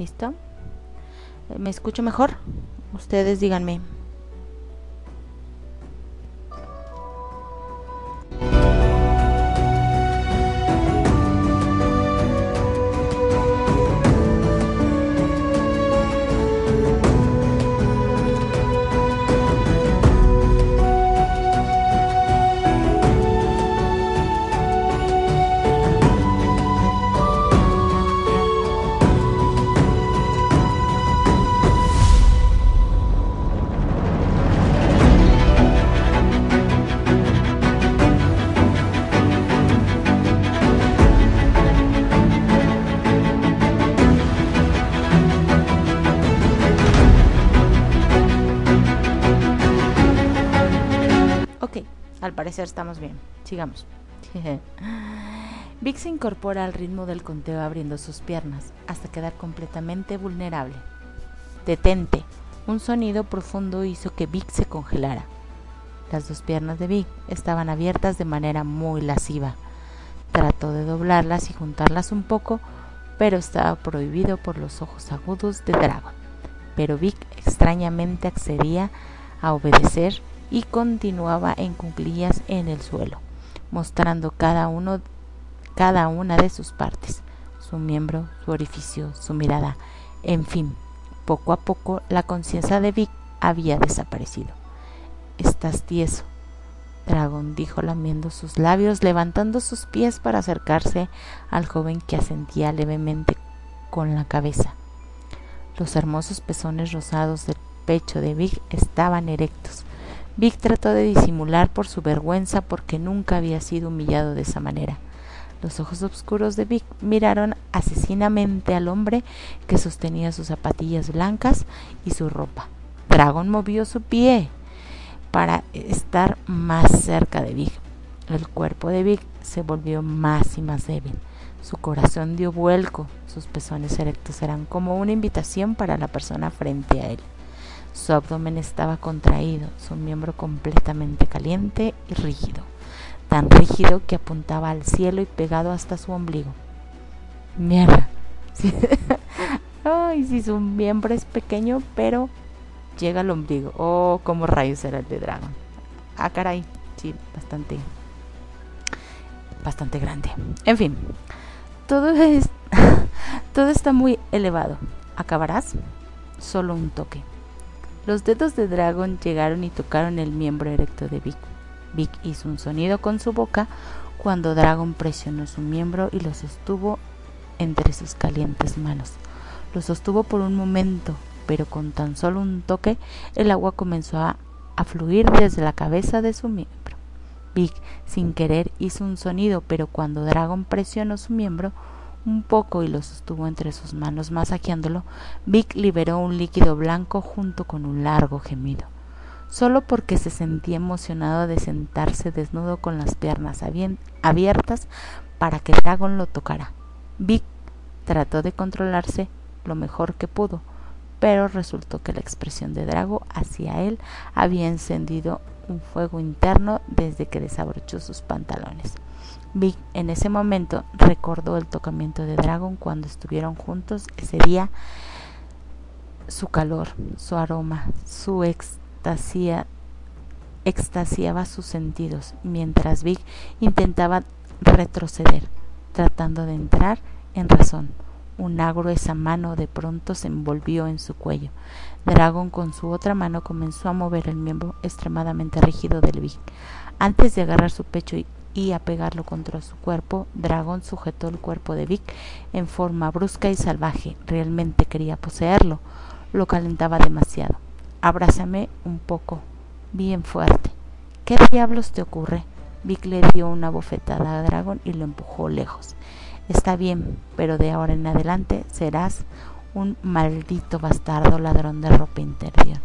¿Listo? ¿Me escucho mejor? Ustedes díganme. Sigamos. Vic se incorpora al ritmo del conteo abriendo sus piernas hasta quedar completamente vulnerable. Detente. Un sonido profundo hizo que Vic se congelara. Las dos piernas de Vic estaban abiertas de manera muy lasciva. Trató de doblarlas y juntarlas un poco, pero estaba prohibido por los ojos agudos de Dragon. Pero Vic extrañamente accedía a obedecer y continuaba en cuclillas en el suelo, mostrando cada uno cada una de sus partes, su miembro, su orificio, su mirada, en fin, poco a poco la conciencia de Vic había desaparecido. Estás tieso, Dragon dijo lamiendo sus labios, levantando sus pies para acercarse al joven que asentía levemente con la cabeza. Los hermosos pezones rosados del pecho de Vic estaban erectos. Vic trató de disimular por su vergüenza porque nunca había sido humillado de esa manera. Los ojos oscuros de Vic miraron asesinamente al hombre que sostenía sus zapatillas blancas y su ropa. Dragon movió su pie para estar más cerca de Vic. El cuerpo de Vic se volvió más y más débil. Su corazón dio vuelco, sus pezones erectos eran como una invitación para la persona frente a él. Su abdomen estaba contraído, su miembro completamente caliente y rígido, tan rígido que apuntaba al cielo y pegado hasta su ombligo. Mierda. Ay, si su miembro es pequeño, pero llega al ombligo. Oh, como rayos era el de Dragon. Ah, caray. Sí, bastante. Bastante grande. En fin. Todo es. todo está muy elevado. ¿Acabarás? Solo un toque. Los dedos de Dragon llegaron y tocaron el miembro erecto de Vic. Vic hizo un sonido con su boca cuando Dragon presionó su miembro y lo sostuvo entre sus calientes manos. Lo sostuvo por un momento, pero con tan solo un toque el agua comenzó a, fluir desde la cabeza de su miembro. Vic, sin querer, hizo un sonido, pero cuando Dragon presionó su miembro un poco y lo sostuvo entre sus manos masajeándolo, Vic liberó un líquido blanco junto con un largo gemido, solo porque se sentía emocionado de sentarse desnudo con las piernas abiertas para que Dragon lo tocara. Vic trató de controlarse lo mejor que pudo, pero resultó que la expresión de Drago hacia él había encendido un fuego interno desde que desabrochó sus pantalones. Vic en ese momento recordó el tocamiento de Dragon cuando estuvieron juntos ese día. su calor, su aroma, su extasia, extasiaba sus sentidos, mientras Vic intentaba retroceder, tratando de entrar en razón. Una gruesa mano de pronto se envolvió en su cuello. Dragon con su otra mano comenzó a mover el miembro extremadamente rígido del Vic. Antes de agarrar su pecho y, y apegarlo contra su cuerpo, Dragon sujetó el cuerpo de Vic en forma brusca y salvaje. Realmente quería poseerlo. Lo calentaba demasiado. Abrázame un poco, bien fuerte. ¿Qué diablos te ocurre? Vic le dio una bofetada a Dragon y lo empujó lejos. Está bien, pero de ahora en adelante serás un maldito bastardo ladrón de ropa interior.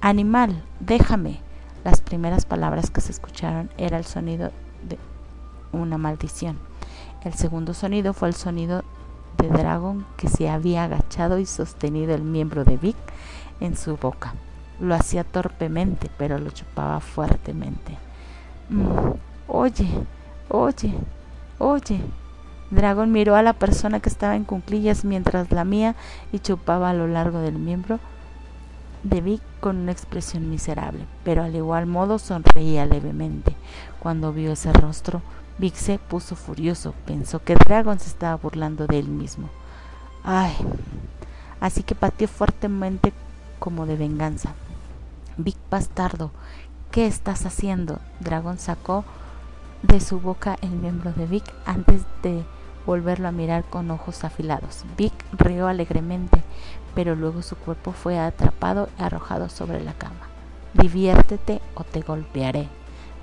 Animal, déjame. Las primeras palabras que se escucharon era el sonido una maldición. El segundo sonido fue el sonido de Dragon que se había agachado y sostenido el miembro de Vic en su boca. Lo hacía torpemente, pero lo chupaba fuertemente. Mm, oye, oye, oye, Dragon miró a la persona que estaba en cunclillas mientras lamía y chupaba a lo largo del miembro de Vic con una expresión miserable, pero al igual modo sonreía levemente. Cuando vio ese rostro, Vic se puso furioso, pensó que Dragon se estaba burlando de él mismo. Ay, así que pateó fuertemente como de venganza. Vic bastardo, ¿qué estás haciendo? Dragon sacó de su boca el miembro de Vic antes de volverlo a mirar con ojos afilados. Vic rió alegremente, pero luego su cuerpo fue atrapado y arrojado sobre la cama. Diviértete o te golpearé.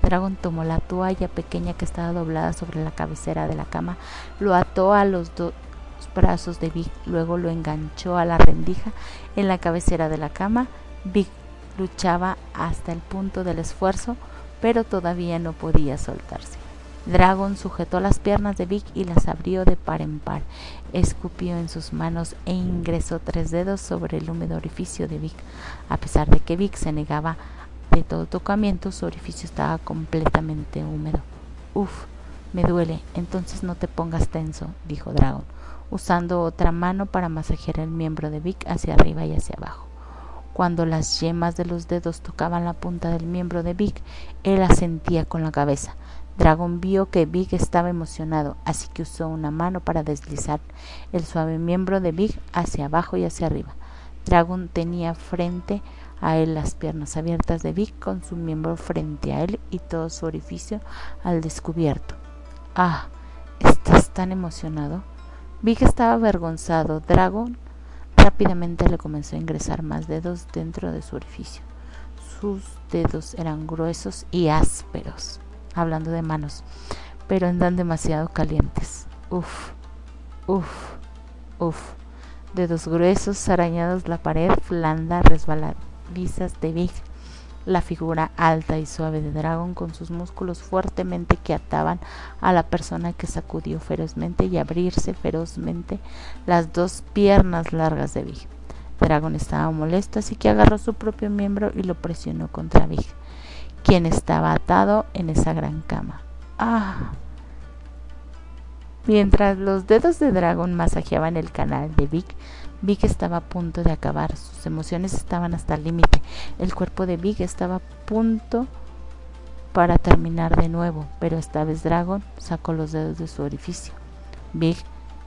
Dragon tomó la toalla pequeña que estaba doblada sobre la cabecera de la cama, lo ató a los dos brazos de Vic, luego lo enganchó a la rendija en la cabecera de la cama. Vic luchaba hasta el punto del esfuerzo, pero todavía no podía soltarse. Dragon sujetó las piernas de Vic y las abrió de par en par. Escupió en sus manos e ingresó tres dedos sobre el húmedo orificio de Vic. A pesar de que Vic se negaba de todo tocamiento, su orificio estaba completamente húmedo. Uf, me duele, entonces no te pongas tenso, dijo Dragon, usando otra mano para masajear el miembro de Vic hacia arriba y hacia abajo. Cuando las yemas de los dedos tocaban la punta del miembro de Vic, él asentía con la cabeza. Dragon vio que Big estaba emocionado, así que usó una mano para deslizar el suave miembro de Big hacia abajo y hacia arriba. Dragon tenía frente a él las piernas abiertas de Big con su miembro frente a él y todo su orificio al descubierto. Ah, ¿estás tan emocionado? Big estaba avergonzado. Dragon rápidamente le comenzó a ingresar más dedos dentro de su orificio. Sus dedos eran gruesos y ásperos hablando de manos, pero andan demasiado calientes. Uf, uf, uf. Dedos gruesos, arañados la pared, blanda, resbaladizas de Big. La figura alta y suave de Dragon con sus músculos fuertemente que ataban a la persona que sacudió ferozmente y abrirse ferozmente las dos piernas largas de Big. Dragon estaba molesto, así que agarró su propio miembro y lo presionó contra Big quien estaba atado en esa gran cama. Ah. Mientras los dedos de Dragon masajeaban el canal de Vic, Vic estaba a punto de acabar. Sus emociones estaban hasta el límite. El cuerpo de Vic estaba a punto para terminar de nuevo, pero esta vez Dragon sacó los dedos de su orificio. Vic,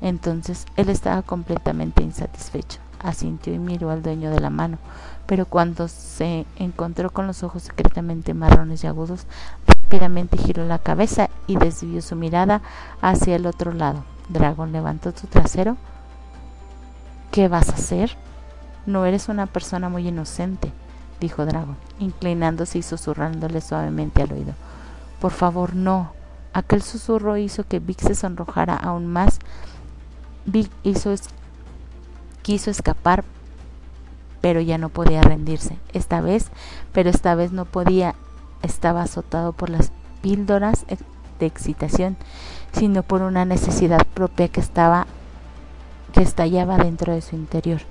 entonces, él estaba completamente insatisfecho. Asintió y miró al dueño de la mano, pero cuando se encontró con los ojos secretamente marrones y agudos, rápidamente giró la cabeza y desvió su mirada hacia el otro lado. Dragon levantó su trasero. ¿Qué vas a hacer? No eres una persona muy inocente, dijo Dragon, inclinándose y susurrándole suavemente al oído. Por favor, no. Aquel susurro hizo que Vic se sonrojara aún más. Vic quiso escapar, pero ya no podía rendirse. Esta vez, pero esta vez no podía, estaba azotado por las píldoras de excitación, sino por una necesidad propia que estaba que estallaba dentro de su interior.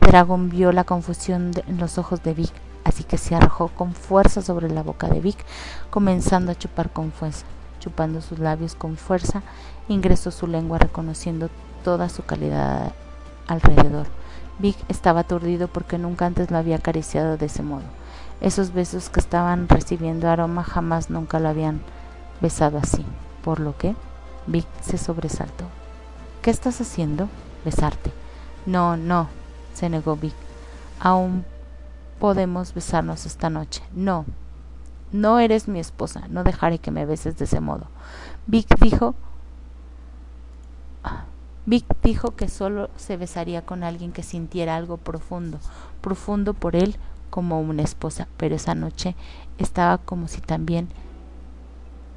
Dragon vio la confusión en los ojos de Vic, así que se arrojó con fuerza sobre la boca de Vic, comenzando a chupar con fuerza. Chupando sus labios con fuerza, ingresó su lengua reconociendo toda su calidad alrededor Vic estaba aturdido porque nunca antes lo había acariciado de ese modo. Esos besos que estaban recibiendo aroma jamás nunca lo habían besado así, por lo que Vic se sobresaltó. ¿Qué estás haciendo? Besarte. No, no, se negó Vic. Aún podemos besarnos esta noche. No, no eres mi esposa, no dejaré que me beses de ese modo. Vic dijo Vic dijo que solo se besaría con alguien que sintiera algo profundo, profundo por él como una esposa, pero esa noche estaba como si también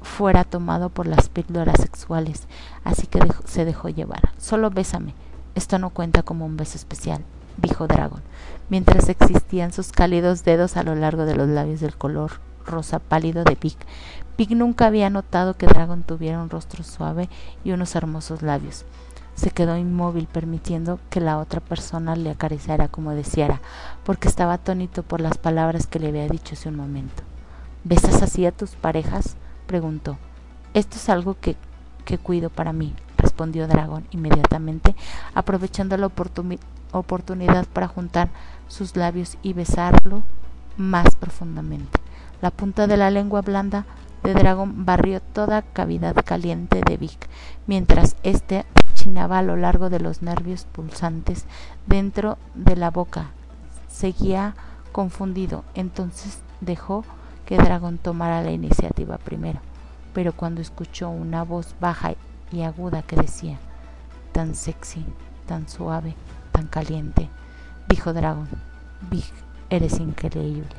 fuera tomado por las píldoras sexuales, así que se dejó llevar. Solo bésame, esto no cuenta como un beso especial, dijo Dragon, mientras existían sus cálidos dedos a lo largo de los labios del color rosa pálido de Vic. Vic nunca había notado que Dragon tuviera un rostro suave y unos hermosos labios. Se quedó inmóvil permitiendo que la otra persona le acariciara como deseara, porque estaba atónito por las palabras que le había dicho hace un momento. ¿Besas así a tus parejas? preguntó. Esto es algo que, que cuido para mí, respondió Dragón inmediatamente, aprovechando la oportunidad para juntar sus labios y besarlo más profundamente. La punta de la lengua blanda de Dragón barrió toda cavidad caliente de Vic, mientras éste a lo largo de los nervios pulsantes dentro de la boca. Seguía confundido, entonces dejó que Dragón tomara la iniciativa primero, pero cuando escuchó una voz baja y aguda que decía, tan sexy, tan suave, tan caliente, dijo Dragón, Big, eres increíble.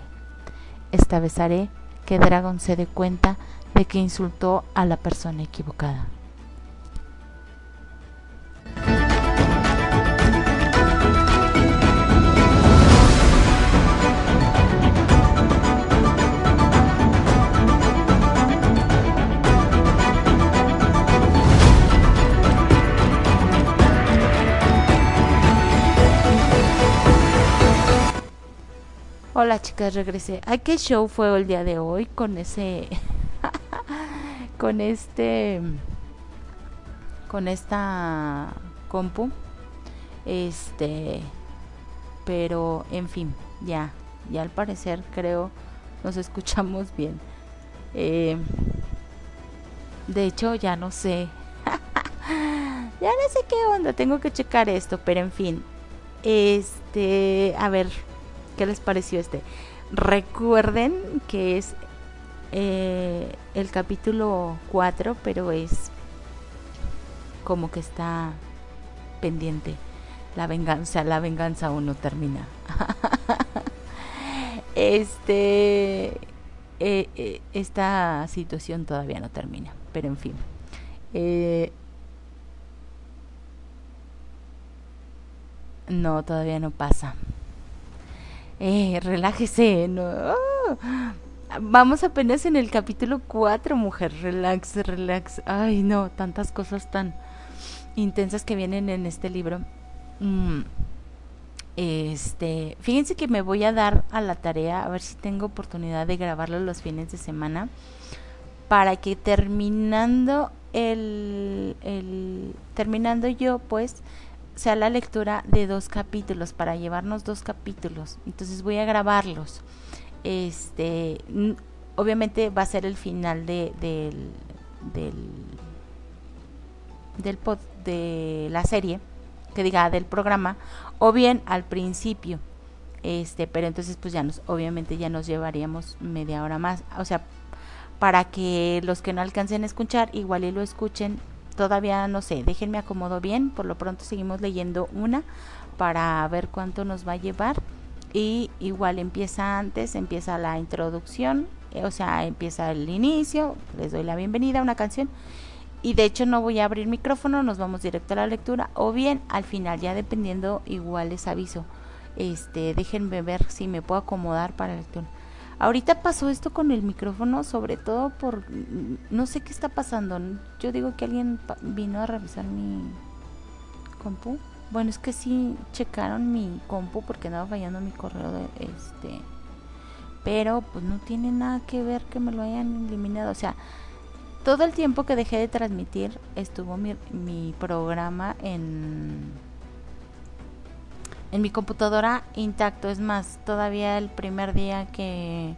Esta vez haré que Dragon se dé cuenta de que insultó a la persona equivocada. Hola chicas, regresé. ¿A qué show fue el día de hoy con ese... con este... con esta compu? Este... Pero, en fin, ya. Ya al parecer creo nos escuchamos bien. Eh, de hecho, ya no sé. ya no sé qué onda. Tengo que checar esto, pero en fin. Este... A ver ¿Qué les pareció este? Recuerden que es eh, el capítulo 4, pero es como que está pendiente. La venganza, la venganza aún no termina. este. Eh, eh, esta situación todavía no termina, pero en fin. no, todavía no pasa eh, relájese, no. Vamos apenas en el capítulo 4, mujer, relax, relax. Ay, no, tantas cosas tan intensas que vienen en este libro. Mm, este, fíjense que me voy a dar a la tarea a ver si tengo oportunidad de grabarlo los fines de semana para que terminando el, el terminando yo pues sea la lectura de dos capítulos para llevarnos dos capítulos. Entonces voy a grabarlos. Este, obviamente va a ser el final de, del, del, del de la serie, que diga del programa, o bien al principio. Este, pero entonces pues ya nos, obviamente ya nos llevaríamos media hora más. O sea, para que los que no alcancen a escuchar, igual y lo escuchen todavía no sé, déjenme acomodo bien, por lo pronto seguimos leyendo una para ver cuánto nos va a llevar y igual empieza antes, empieza la introducción, eh, o sea, empieza el inicio, les doy la bienvenida a una canción y de hecho no voy a abrir micrófono, nos vamos directo a la lectura o bien al final, ya dependiendo, igual les aviso. Este, déjenme ver si me puedo acomodar para la lectura. Ahorita pasó esto con el micrófono, sobre todo por... No sé qué está pasando. Yo digo que alguien vino a revisar mi compu. Bueno, es que sí checaron mi compu porque andaba fallando mi correo de este... Pero pues no tiene nada que ver que me lo hayan eliminado. O sea, todo el tiempo que dejé de transmitir estuvo mi, mi programa en en mi computadora intacto. Es más, todavía el primer día que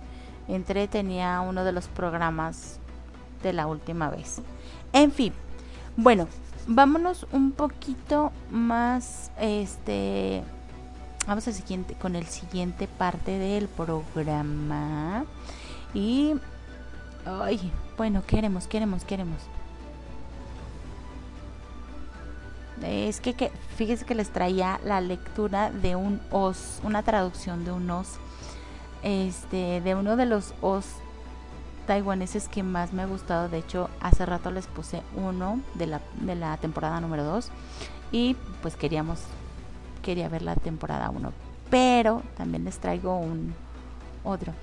entré tenía uno de los programas de la última vez. En fin, bueno, vámonos un poquito más, este, vamos al siguiente, con el siguiente parte del programa. Y, ay, bueno, queremos, queremos, queremos. Es que, que fíjese que les traía la lectura de un os, una traducción de un os, este, de uno de los os taiwaneses que más me ha gustado. De hecho, hace rato les puse uno de la, de la temporada número 2 y pues queríamos, quería ver la temporada 1. Pero también les traigo un otro.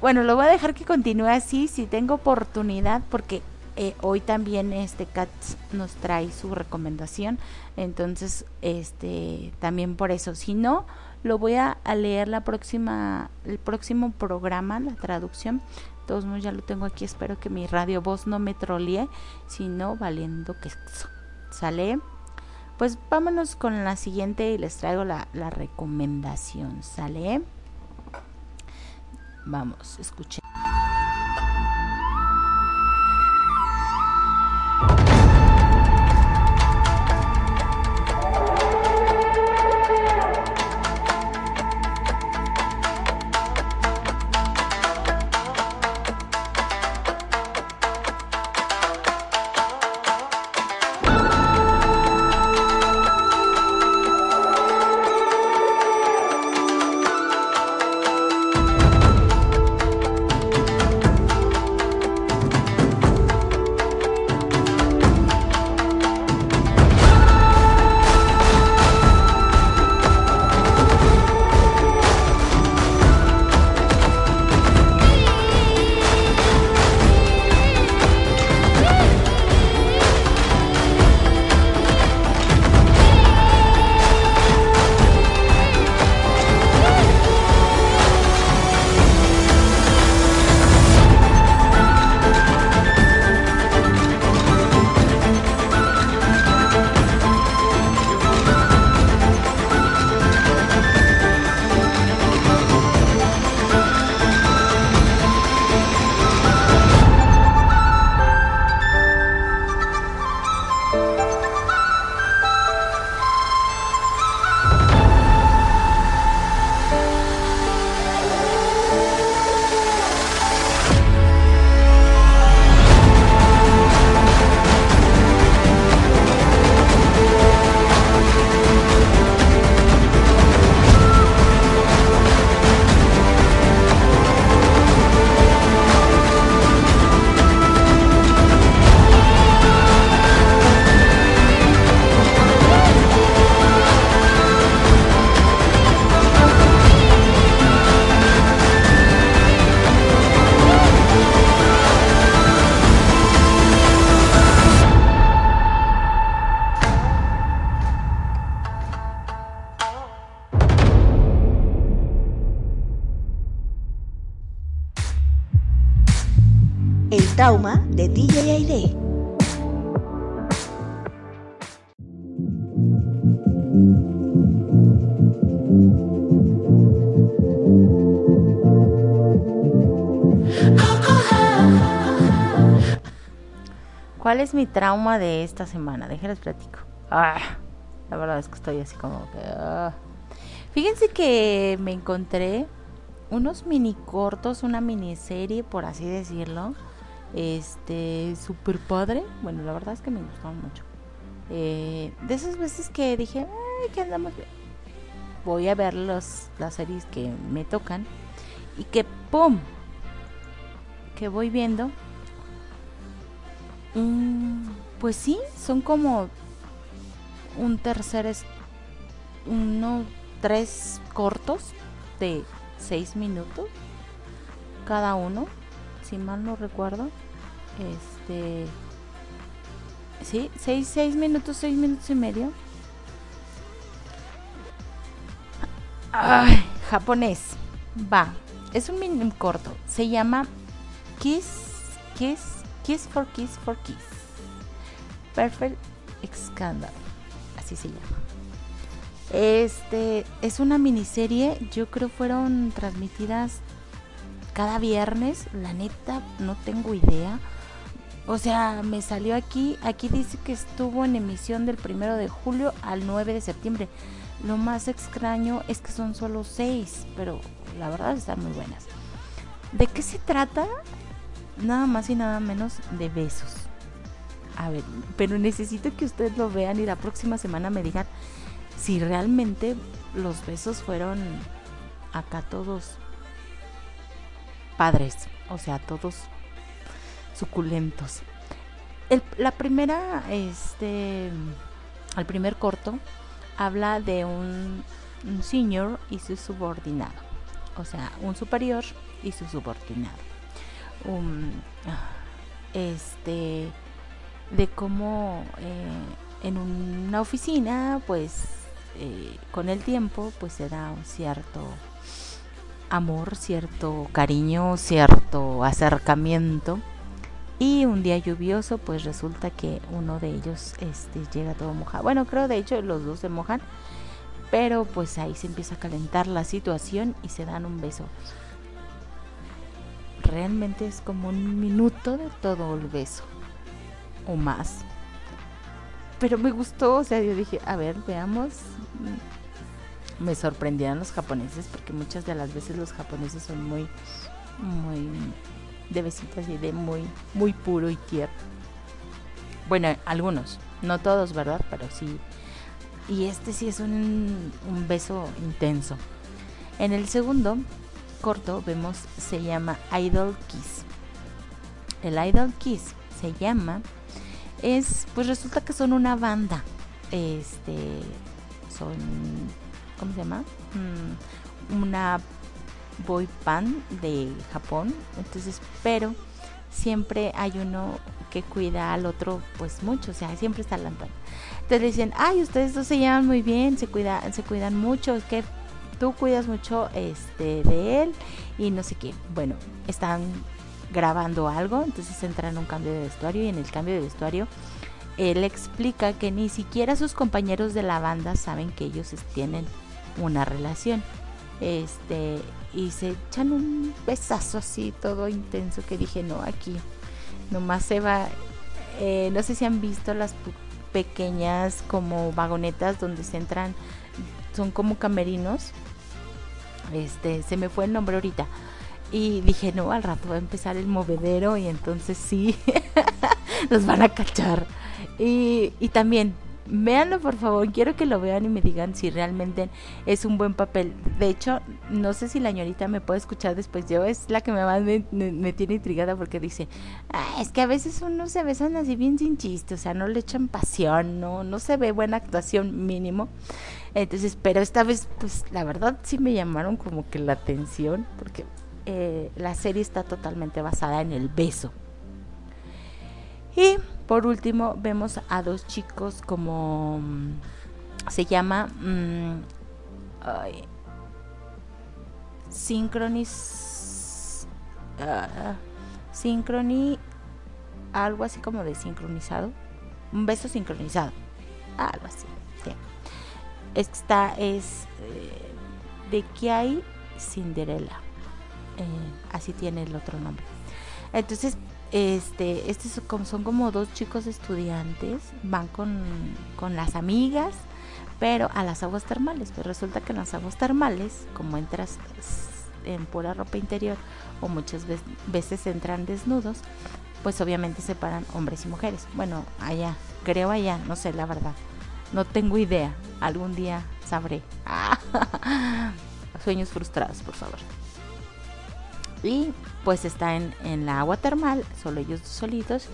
Bueno, lo voy a dejar que continúe así si tengo oportunidad porque eh, hoy también este Cats nos trae su recomendación. Entonces, este también por eso. Si no, lo voy a, leer la próxima, el próximo programa, la traducción. todos ya lo tengo aquí. Espero que mi radio voz no me trolee. sino valiendo que sale. Pues vámonos con la siguiente y les traigo la, la recomendación. ¿Sale? Vamos, escuchen. ¿Cuál es mi trauma de esta semana? Déjenles platico. Ah, la verdad es que estoy así como que... Ah. Fíjense que me encontré unos mini cortos, una miniserie, por así decirlo, este, super padre. Bueno, la verdad es que me gustaron mucho. Eh, de esas veces que dije, Ay, que andamos Voy a ver los, las series que me tocan. Y que, ¡pum! Que voy viendo. Pues sí, son como un tercer, uno, tres cortos de seis minutos cada uno, si mal no recuerdo. Este. Sí, 6 seis, minutos, 6 minutos y medio. Ay, japonés. Va. Es un mini corto. Se llama Kiss, Kiss, Kiss for Kiss for Kiss. Perfect Scandal. Así se llama. Este es una miniserie, yo creo fueron transmitidas cada viernes, la neta no tengo idea. O sea, me salió aquí, aquí dice que estuvo en emisión del primero de julio al 9 de septiembre. Lo más extraño es que son solo seis, pero la verdad están muy buenas. ¿De qué se trata? Nada más y nada menos de besos. A ver, pero necesito que ustedes lo vean y la próxima semana me digan si realmente los besos fueron acá todos padres, o sea, todos suculentos. la primera, este, el primer corto habla de un, un senior y su subordinado, o sea, un superior y su subordinado. Este, de cómo eh, en una oficina, pues, eh, con el tiempo, pues se da un cierto amor, cierto cariño, cierto acercamiento. Y un día lluvioso, pues resulta que uno de ellos este, llega todo mojado. Bueno, creo de hecho los dos se mojan, pero pues ahí se empieza a calentar la situación y se dan un beso. Realmente es como un minuto de todo el beso, o más. Pero me gustó, o sea, yo dije, a ver, veamos me sorprendían los japoneses porque muchas de las veces los japoneses son muy muy de besitas y de muy muy puro y tierno. Bueno, algunos, no todos, ¿verdad? Pero sí. Y este sí es un, un beso intenso. En el segundo corto vemos se llama Idol Kiss. El Idol Kiss se llama es pues resulta que son una banda. Este son ¿cómo se llama? Mm, una boy band de Japón. Entonces, pero siempre hay uno que cuida al otro pues mucho, o sea, siempre está la Entonces dicen, ay, ustedes dos se llevan muy bien, se cuidan, se cuidan mucho, que tú cuidas mucho este de él y no sé qué. Bueno, están grabando algo, entonces entran en un cambio de vestuario y en el cambio de vestuario él explica que ni siquiera sus compañeros de la banda saben que ellos tienen una relación. Este, y se echan un besazo así todo intenso que dije, no, aquí nomás se va. Eh, no sé si han visto las pequeñas como vagonetas donde se entran, son como camerinos. Este, se me fue el nombre ahorita. Y dije, no, al rato va a empezar el movedero y entonces sí, los van a cachar. Y, y también Véanlo por favor, quiero que lo vean y me digan si realmente es un buen papel. De hecho, no sé si la señorita me puede escuchar después. Yo es la que más me, tiene intrigada porque dice, ah, es que a veces uno se besan así bien sin chiste, o sea, no le echan pasión, no, no se ve buena actuación mínimo. Entonces, pero esta vez, pues la verdad sí me llamaron como que la atención porque eh, la serie está totalmente basada en el beso. Y por último, vemos a dos chicos como mm, se llama um, Synchronis uh, algo así como de sincronizado, un beso sincronizado, algo así. Esta es eh, de Kiai Cinderella, eh, así tiene el otro nombre. Entonces este, estos son como dos chicos estudiantes, van con, las amigas, pero a las aguas termales. Pues resulta que en las aguas termales, como entras en pura ropa interior o muchas veces entran desnudos, pues obviamente separan hombres y mujeres. Bueno, allá, creo allá, no sé la verdad. No tengo idea. Algún día sabré. Sueños frustrados, por favor. Y pues está en, en la agua termal, solo ellos solitos,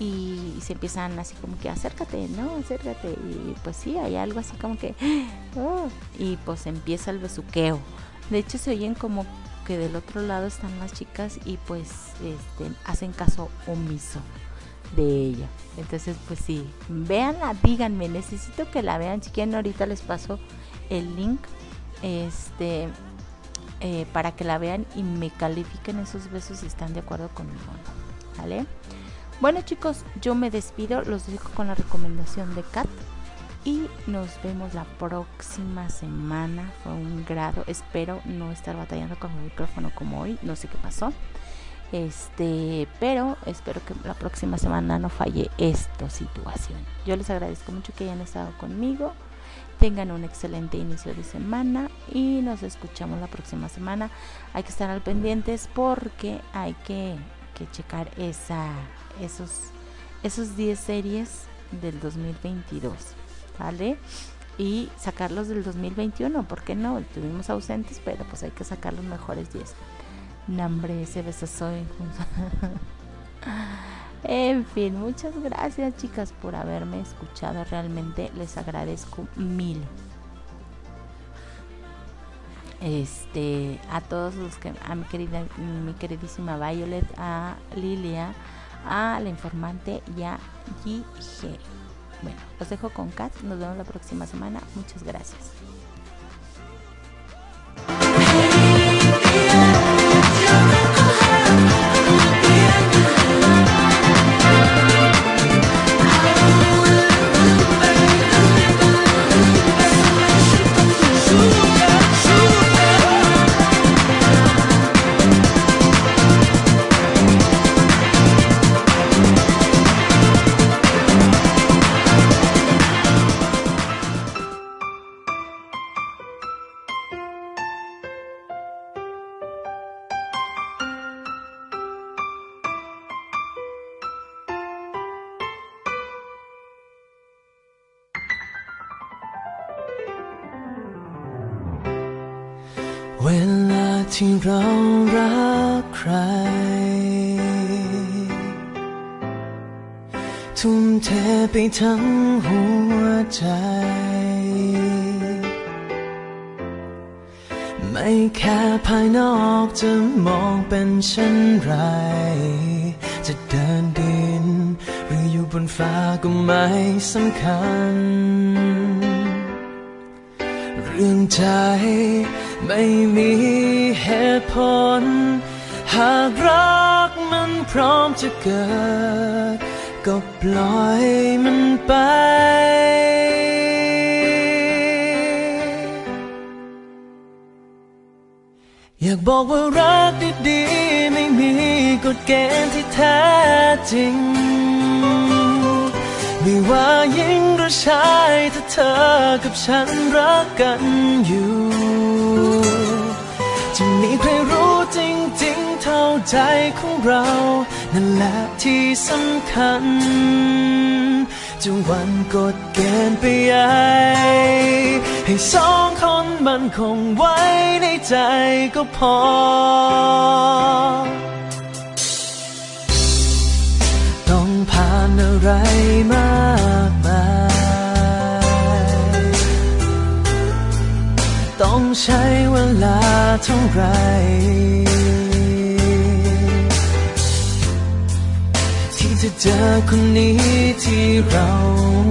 y, se empiezan así como que acércate, ¿no? Acércate. Y pues sí, hay algo así como que... Oh, y pues empieza el besuqueo. De hecho se oyen como que del otro lado están las chicas y pues este, hacen caso omiso de ella. Entonces pues sí, véanla, díganme, necesito que la vean. Si quieren ahorita les paso el link. Este, eh, para que la vean y me califiquen esos besos si están de acuerdo conmigo. ¿Vale? Bueno chicos, yo me despido, los dejo con la recomendación de Kat. y nos vemos la próxima semana. Fue un grado. Espero no estar batallando con mi micrófono como hoy. No sé qué pasó. Este, pero espero que la próxima semana no falle esta situación. Yo les agradezco mucho que hayan estado conmigo. Tengan un excelente inicio de semana y nos escuchamos la próxima semana. Hay que estar al pendientes porque hay que, que checar esa, esos, esos 10 series del 2022. ¿Vale? Y sacarlos del 2021, ¿por qué no? Estuvimos ausentes, pero pues hay que sacar los mejores 10. Nombre, ese beso soy. en fin, muchas gracias chicas por haberme escuchado. Realmente les agradezco mil. Este, a todos los que, a mi querida, mi queridísima Violet, a Lilia, a la informante y a GG. Bueno, los dejo con Kat. Nos vemos la próxima semana. Muchas gracias. ทไปทั้งหัวใจ ไม่แค่ภายนอกจะมองเป็นเช่นไร จะเดินดิน หรืออยู่บนฟ้าก็ไม่สำคัญ เรื่องใจไม่มีเหตุผล หากรักมันพร้อมจะเกิด ก็ปล่อยมันไป อยากบอกว่ารักดีๆ ไม่มีกฎเกณฑ์ที่แท้จริง ไม่ว่าหญิงหรือชายถ้าเธอกับฉันรักกันอยู่ จะมีใครรู้จริงๆ เท่าใจของเรา นั่นแหละที่สำคัญจะวันกฎเกณฑ์ไปใหญ่ให้สองคนมันคงไว้ในใจก็พอ ต้องผ่านอะไรมากมาย ต้องใช้เวลาเท่าไหร เจอคนนี้ที่เรา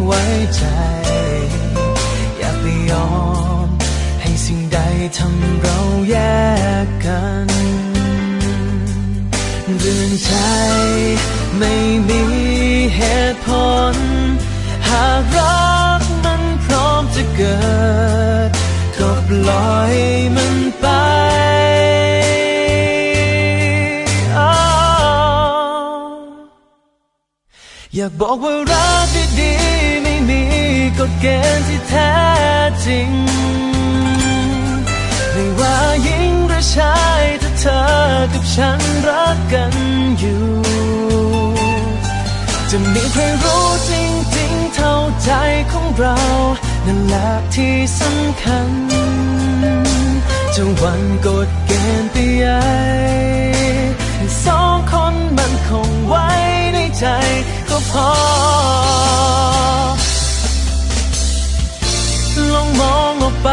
ไว้ใจ อย่าไปยอม ให้สิ่งใดทำเราแยกกันเรื่องใจไม่มีเหตุผล หากรักมันพร้อมจะเกิดก็ปล่อยมันไป อยากบอกว่ารักดีๆไม่มีกฎเกณฑ์ที่แท้จริง ไม่ว่าหญิงหรือชายถ้าเธอกับฉันรักกันอยู่ จะมีใครรู้จริงๆเท่าใจของเรา นั่นแหละที่สำคัญ จะวันกฎเกณฑ์ไปใหญ่ให้สองคนมันคงไว้ ใจก็พอ ลองมองออกไป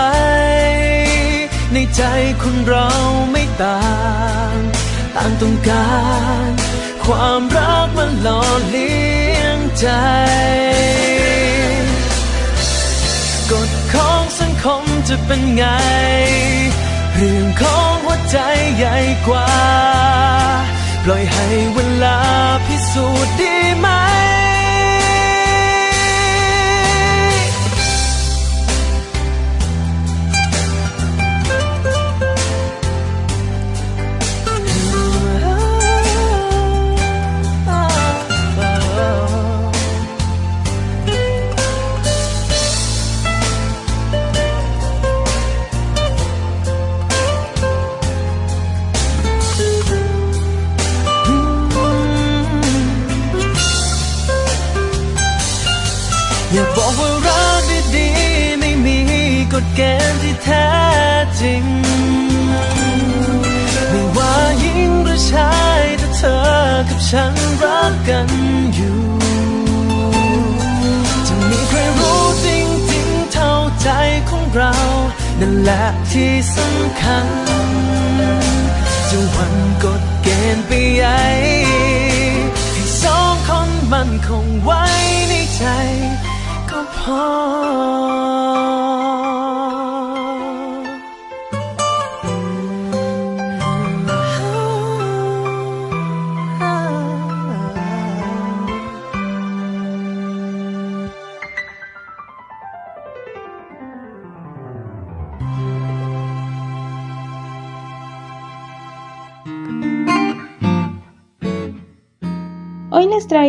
ในใจคนเราไม่ต่าง ต่างต้องการ ความรักมันหล่อเลี้ยงใจกฎของสังคมจะเป็นไง เรื่องของหัวใจใหญ่กว่า ปล่อยให้เวลาพิสูจน์ดีไหม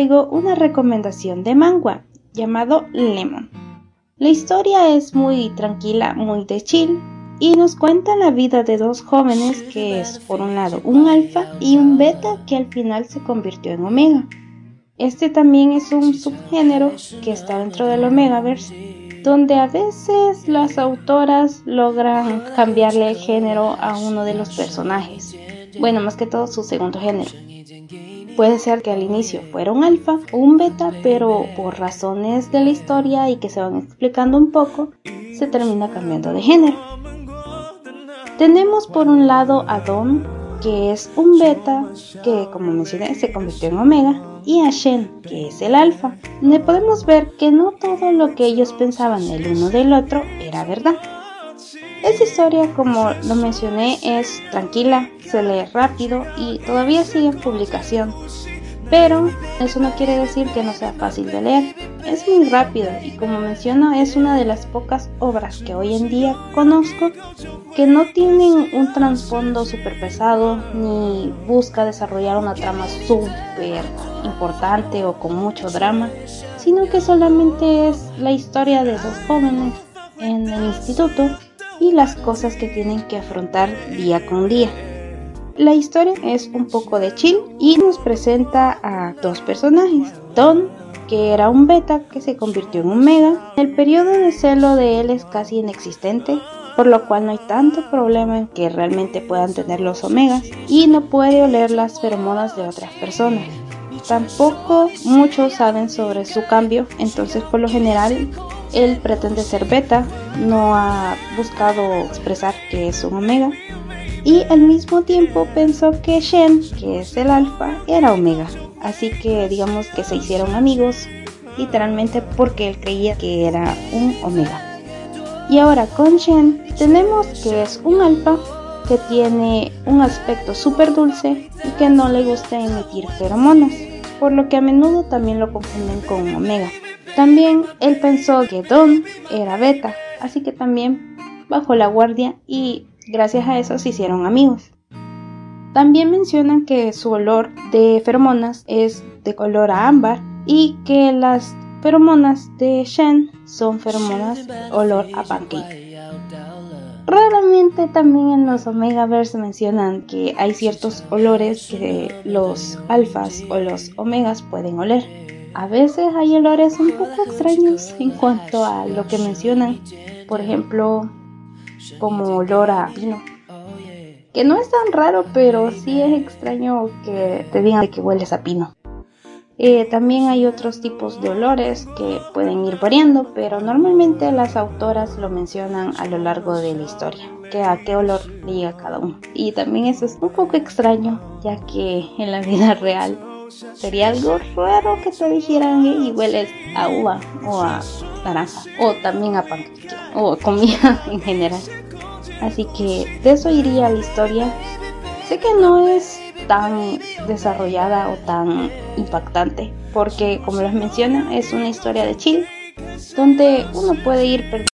una recomendación de manga llamado Lemon. La historia es muy tranquila, muy de chill y nos cuenta la vida de dos jóvenes que es por un lado un alfa y un beta que al final se convirtió en omega. Este también es un subgénero que está dentro del Omegaverse, donde a veces las autoras logran cambiarle el género a uno de los personajes. Bueno, más que todo su segundo género. Puede ser que al inicio fuera un alfa o un beta, pero por razones de la historia y que se van explicando un poco, se termina cambiando de género. Tenemos por un lado a Dom, que es un beta, que como mencioné se convirtió en omega, y a Shen, que es el alfa, donde podemos ver que no todo lo que ellos pensaban el uno del otro era verdad. Esta historia, como lo mencioné, es tranquila, se lee rápido y todavía sigue en publicación. Pero eso no quiere decir que no sea fácil de leer. Es muy rápido y como menciono es una de las pocas obras que hoy en día conozco que no tienen un trasfondo súper pesado ni busca desarrollar una trama súper importante o con mucho drama, sino que solamente es la historia de dos jóvenes en el instituto y las cosas que tienen que afrontar día con día. La historia es un poco de chill y nos presenta a dos personajes, Don, que era un beta que se convirtió en un mega. El periodo de celo de él es casi inexistente, por lo cual no hay tanto problema en que realmente puedan tener los omegas y no puede oler las feromonas de otras personas. Tampoco muchos saben sobre su cambio, entonces por lo general él pretende ser beta, no ha buscado expresar que es un omega y al mismo tiempo pensó que Shen, que es el alfa, era omega. Así que digamos que se hicieron amigos literalmente porque él creía que era un omega. Y ahora con Shen tenemos que es un alfa que tiene un aspecto súper dulce y que no le gusta emitir feromonas, por lo que a menudo también lo confunden con omega. También él pensó que Don era beta, así que también bajó la guardia y gracias a eso se hicieron amigos. También mencionan que su olor de feromonas es de color a ámbar y que las feromonas de Shen son feromonas olor a pancake. Raramente también en los Omegaverse mencionan que hay ciertos olores que los alfas o los omegas pueden oler. A veces hay olores un poco extraños en cuanto a lo que mencionan. Por ejemplo, como olor a pino. Que no es tan raro, pero sí es extraño que te digan que hueles a pino. Eh, también hay otros tipos de olores que pueden ir variando, pero normalmente las autoras lo mencionan a lo largo de la historia, que a qué olor le llega cada uno. Y también eso es un poco extraño, ya que en la vida real sería algo raro que te dijeran y hueles a uva o a naranja o también a panqueque o comida en general. Así que de eso iría la historia. Sé que no es tan desarrollada o tan impactante porque como les menciona es una historia de chill donde uno puede ir perdiendo.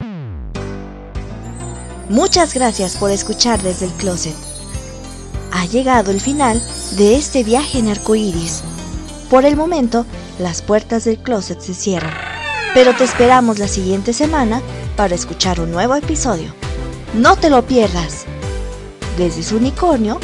Muchas gracias por escuchar desde el closet. Ha llegado el final de este viaje en arcoíris. Por el momento, las puertas del closet se cierran, pero te esperamos la siguiente semana para escuchar un nuevo episodio. No te lo pierdas. Desde su unicornio,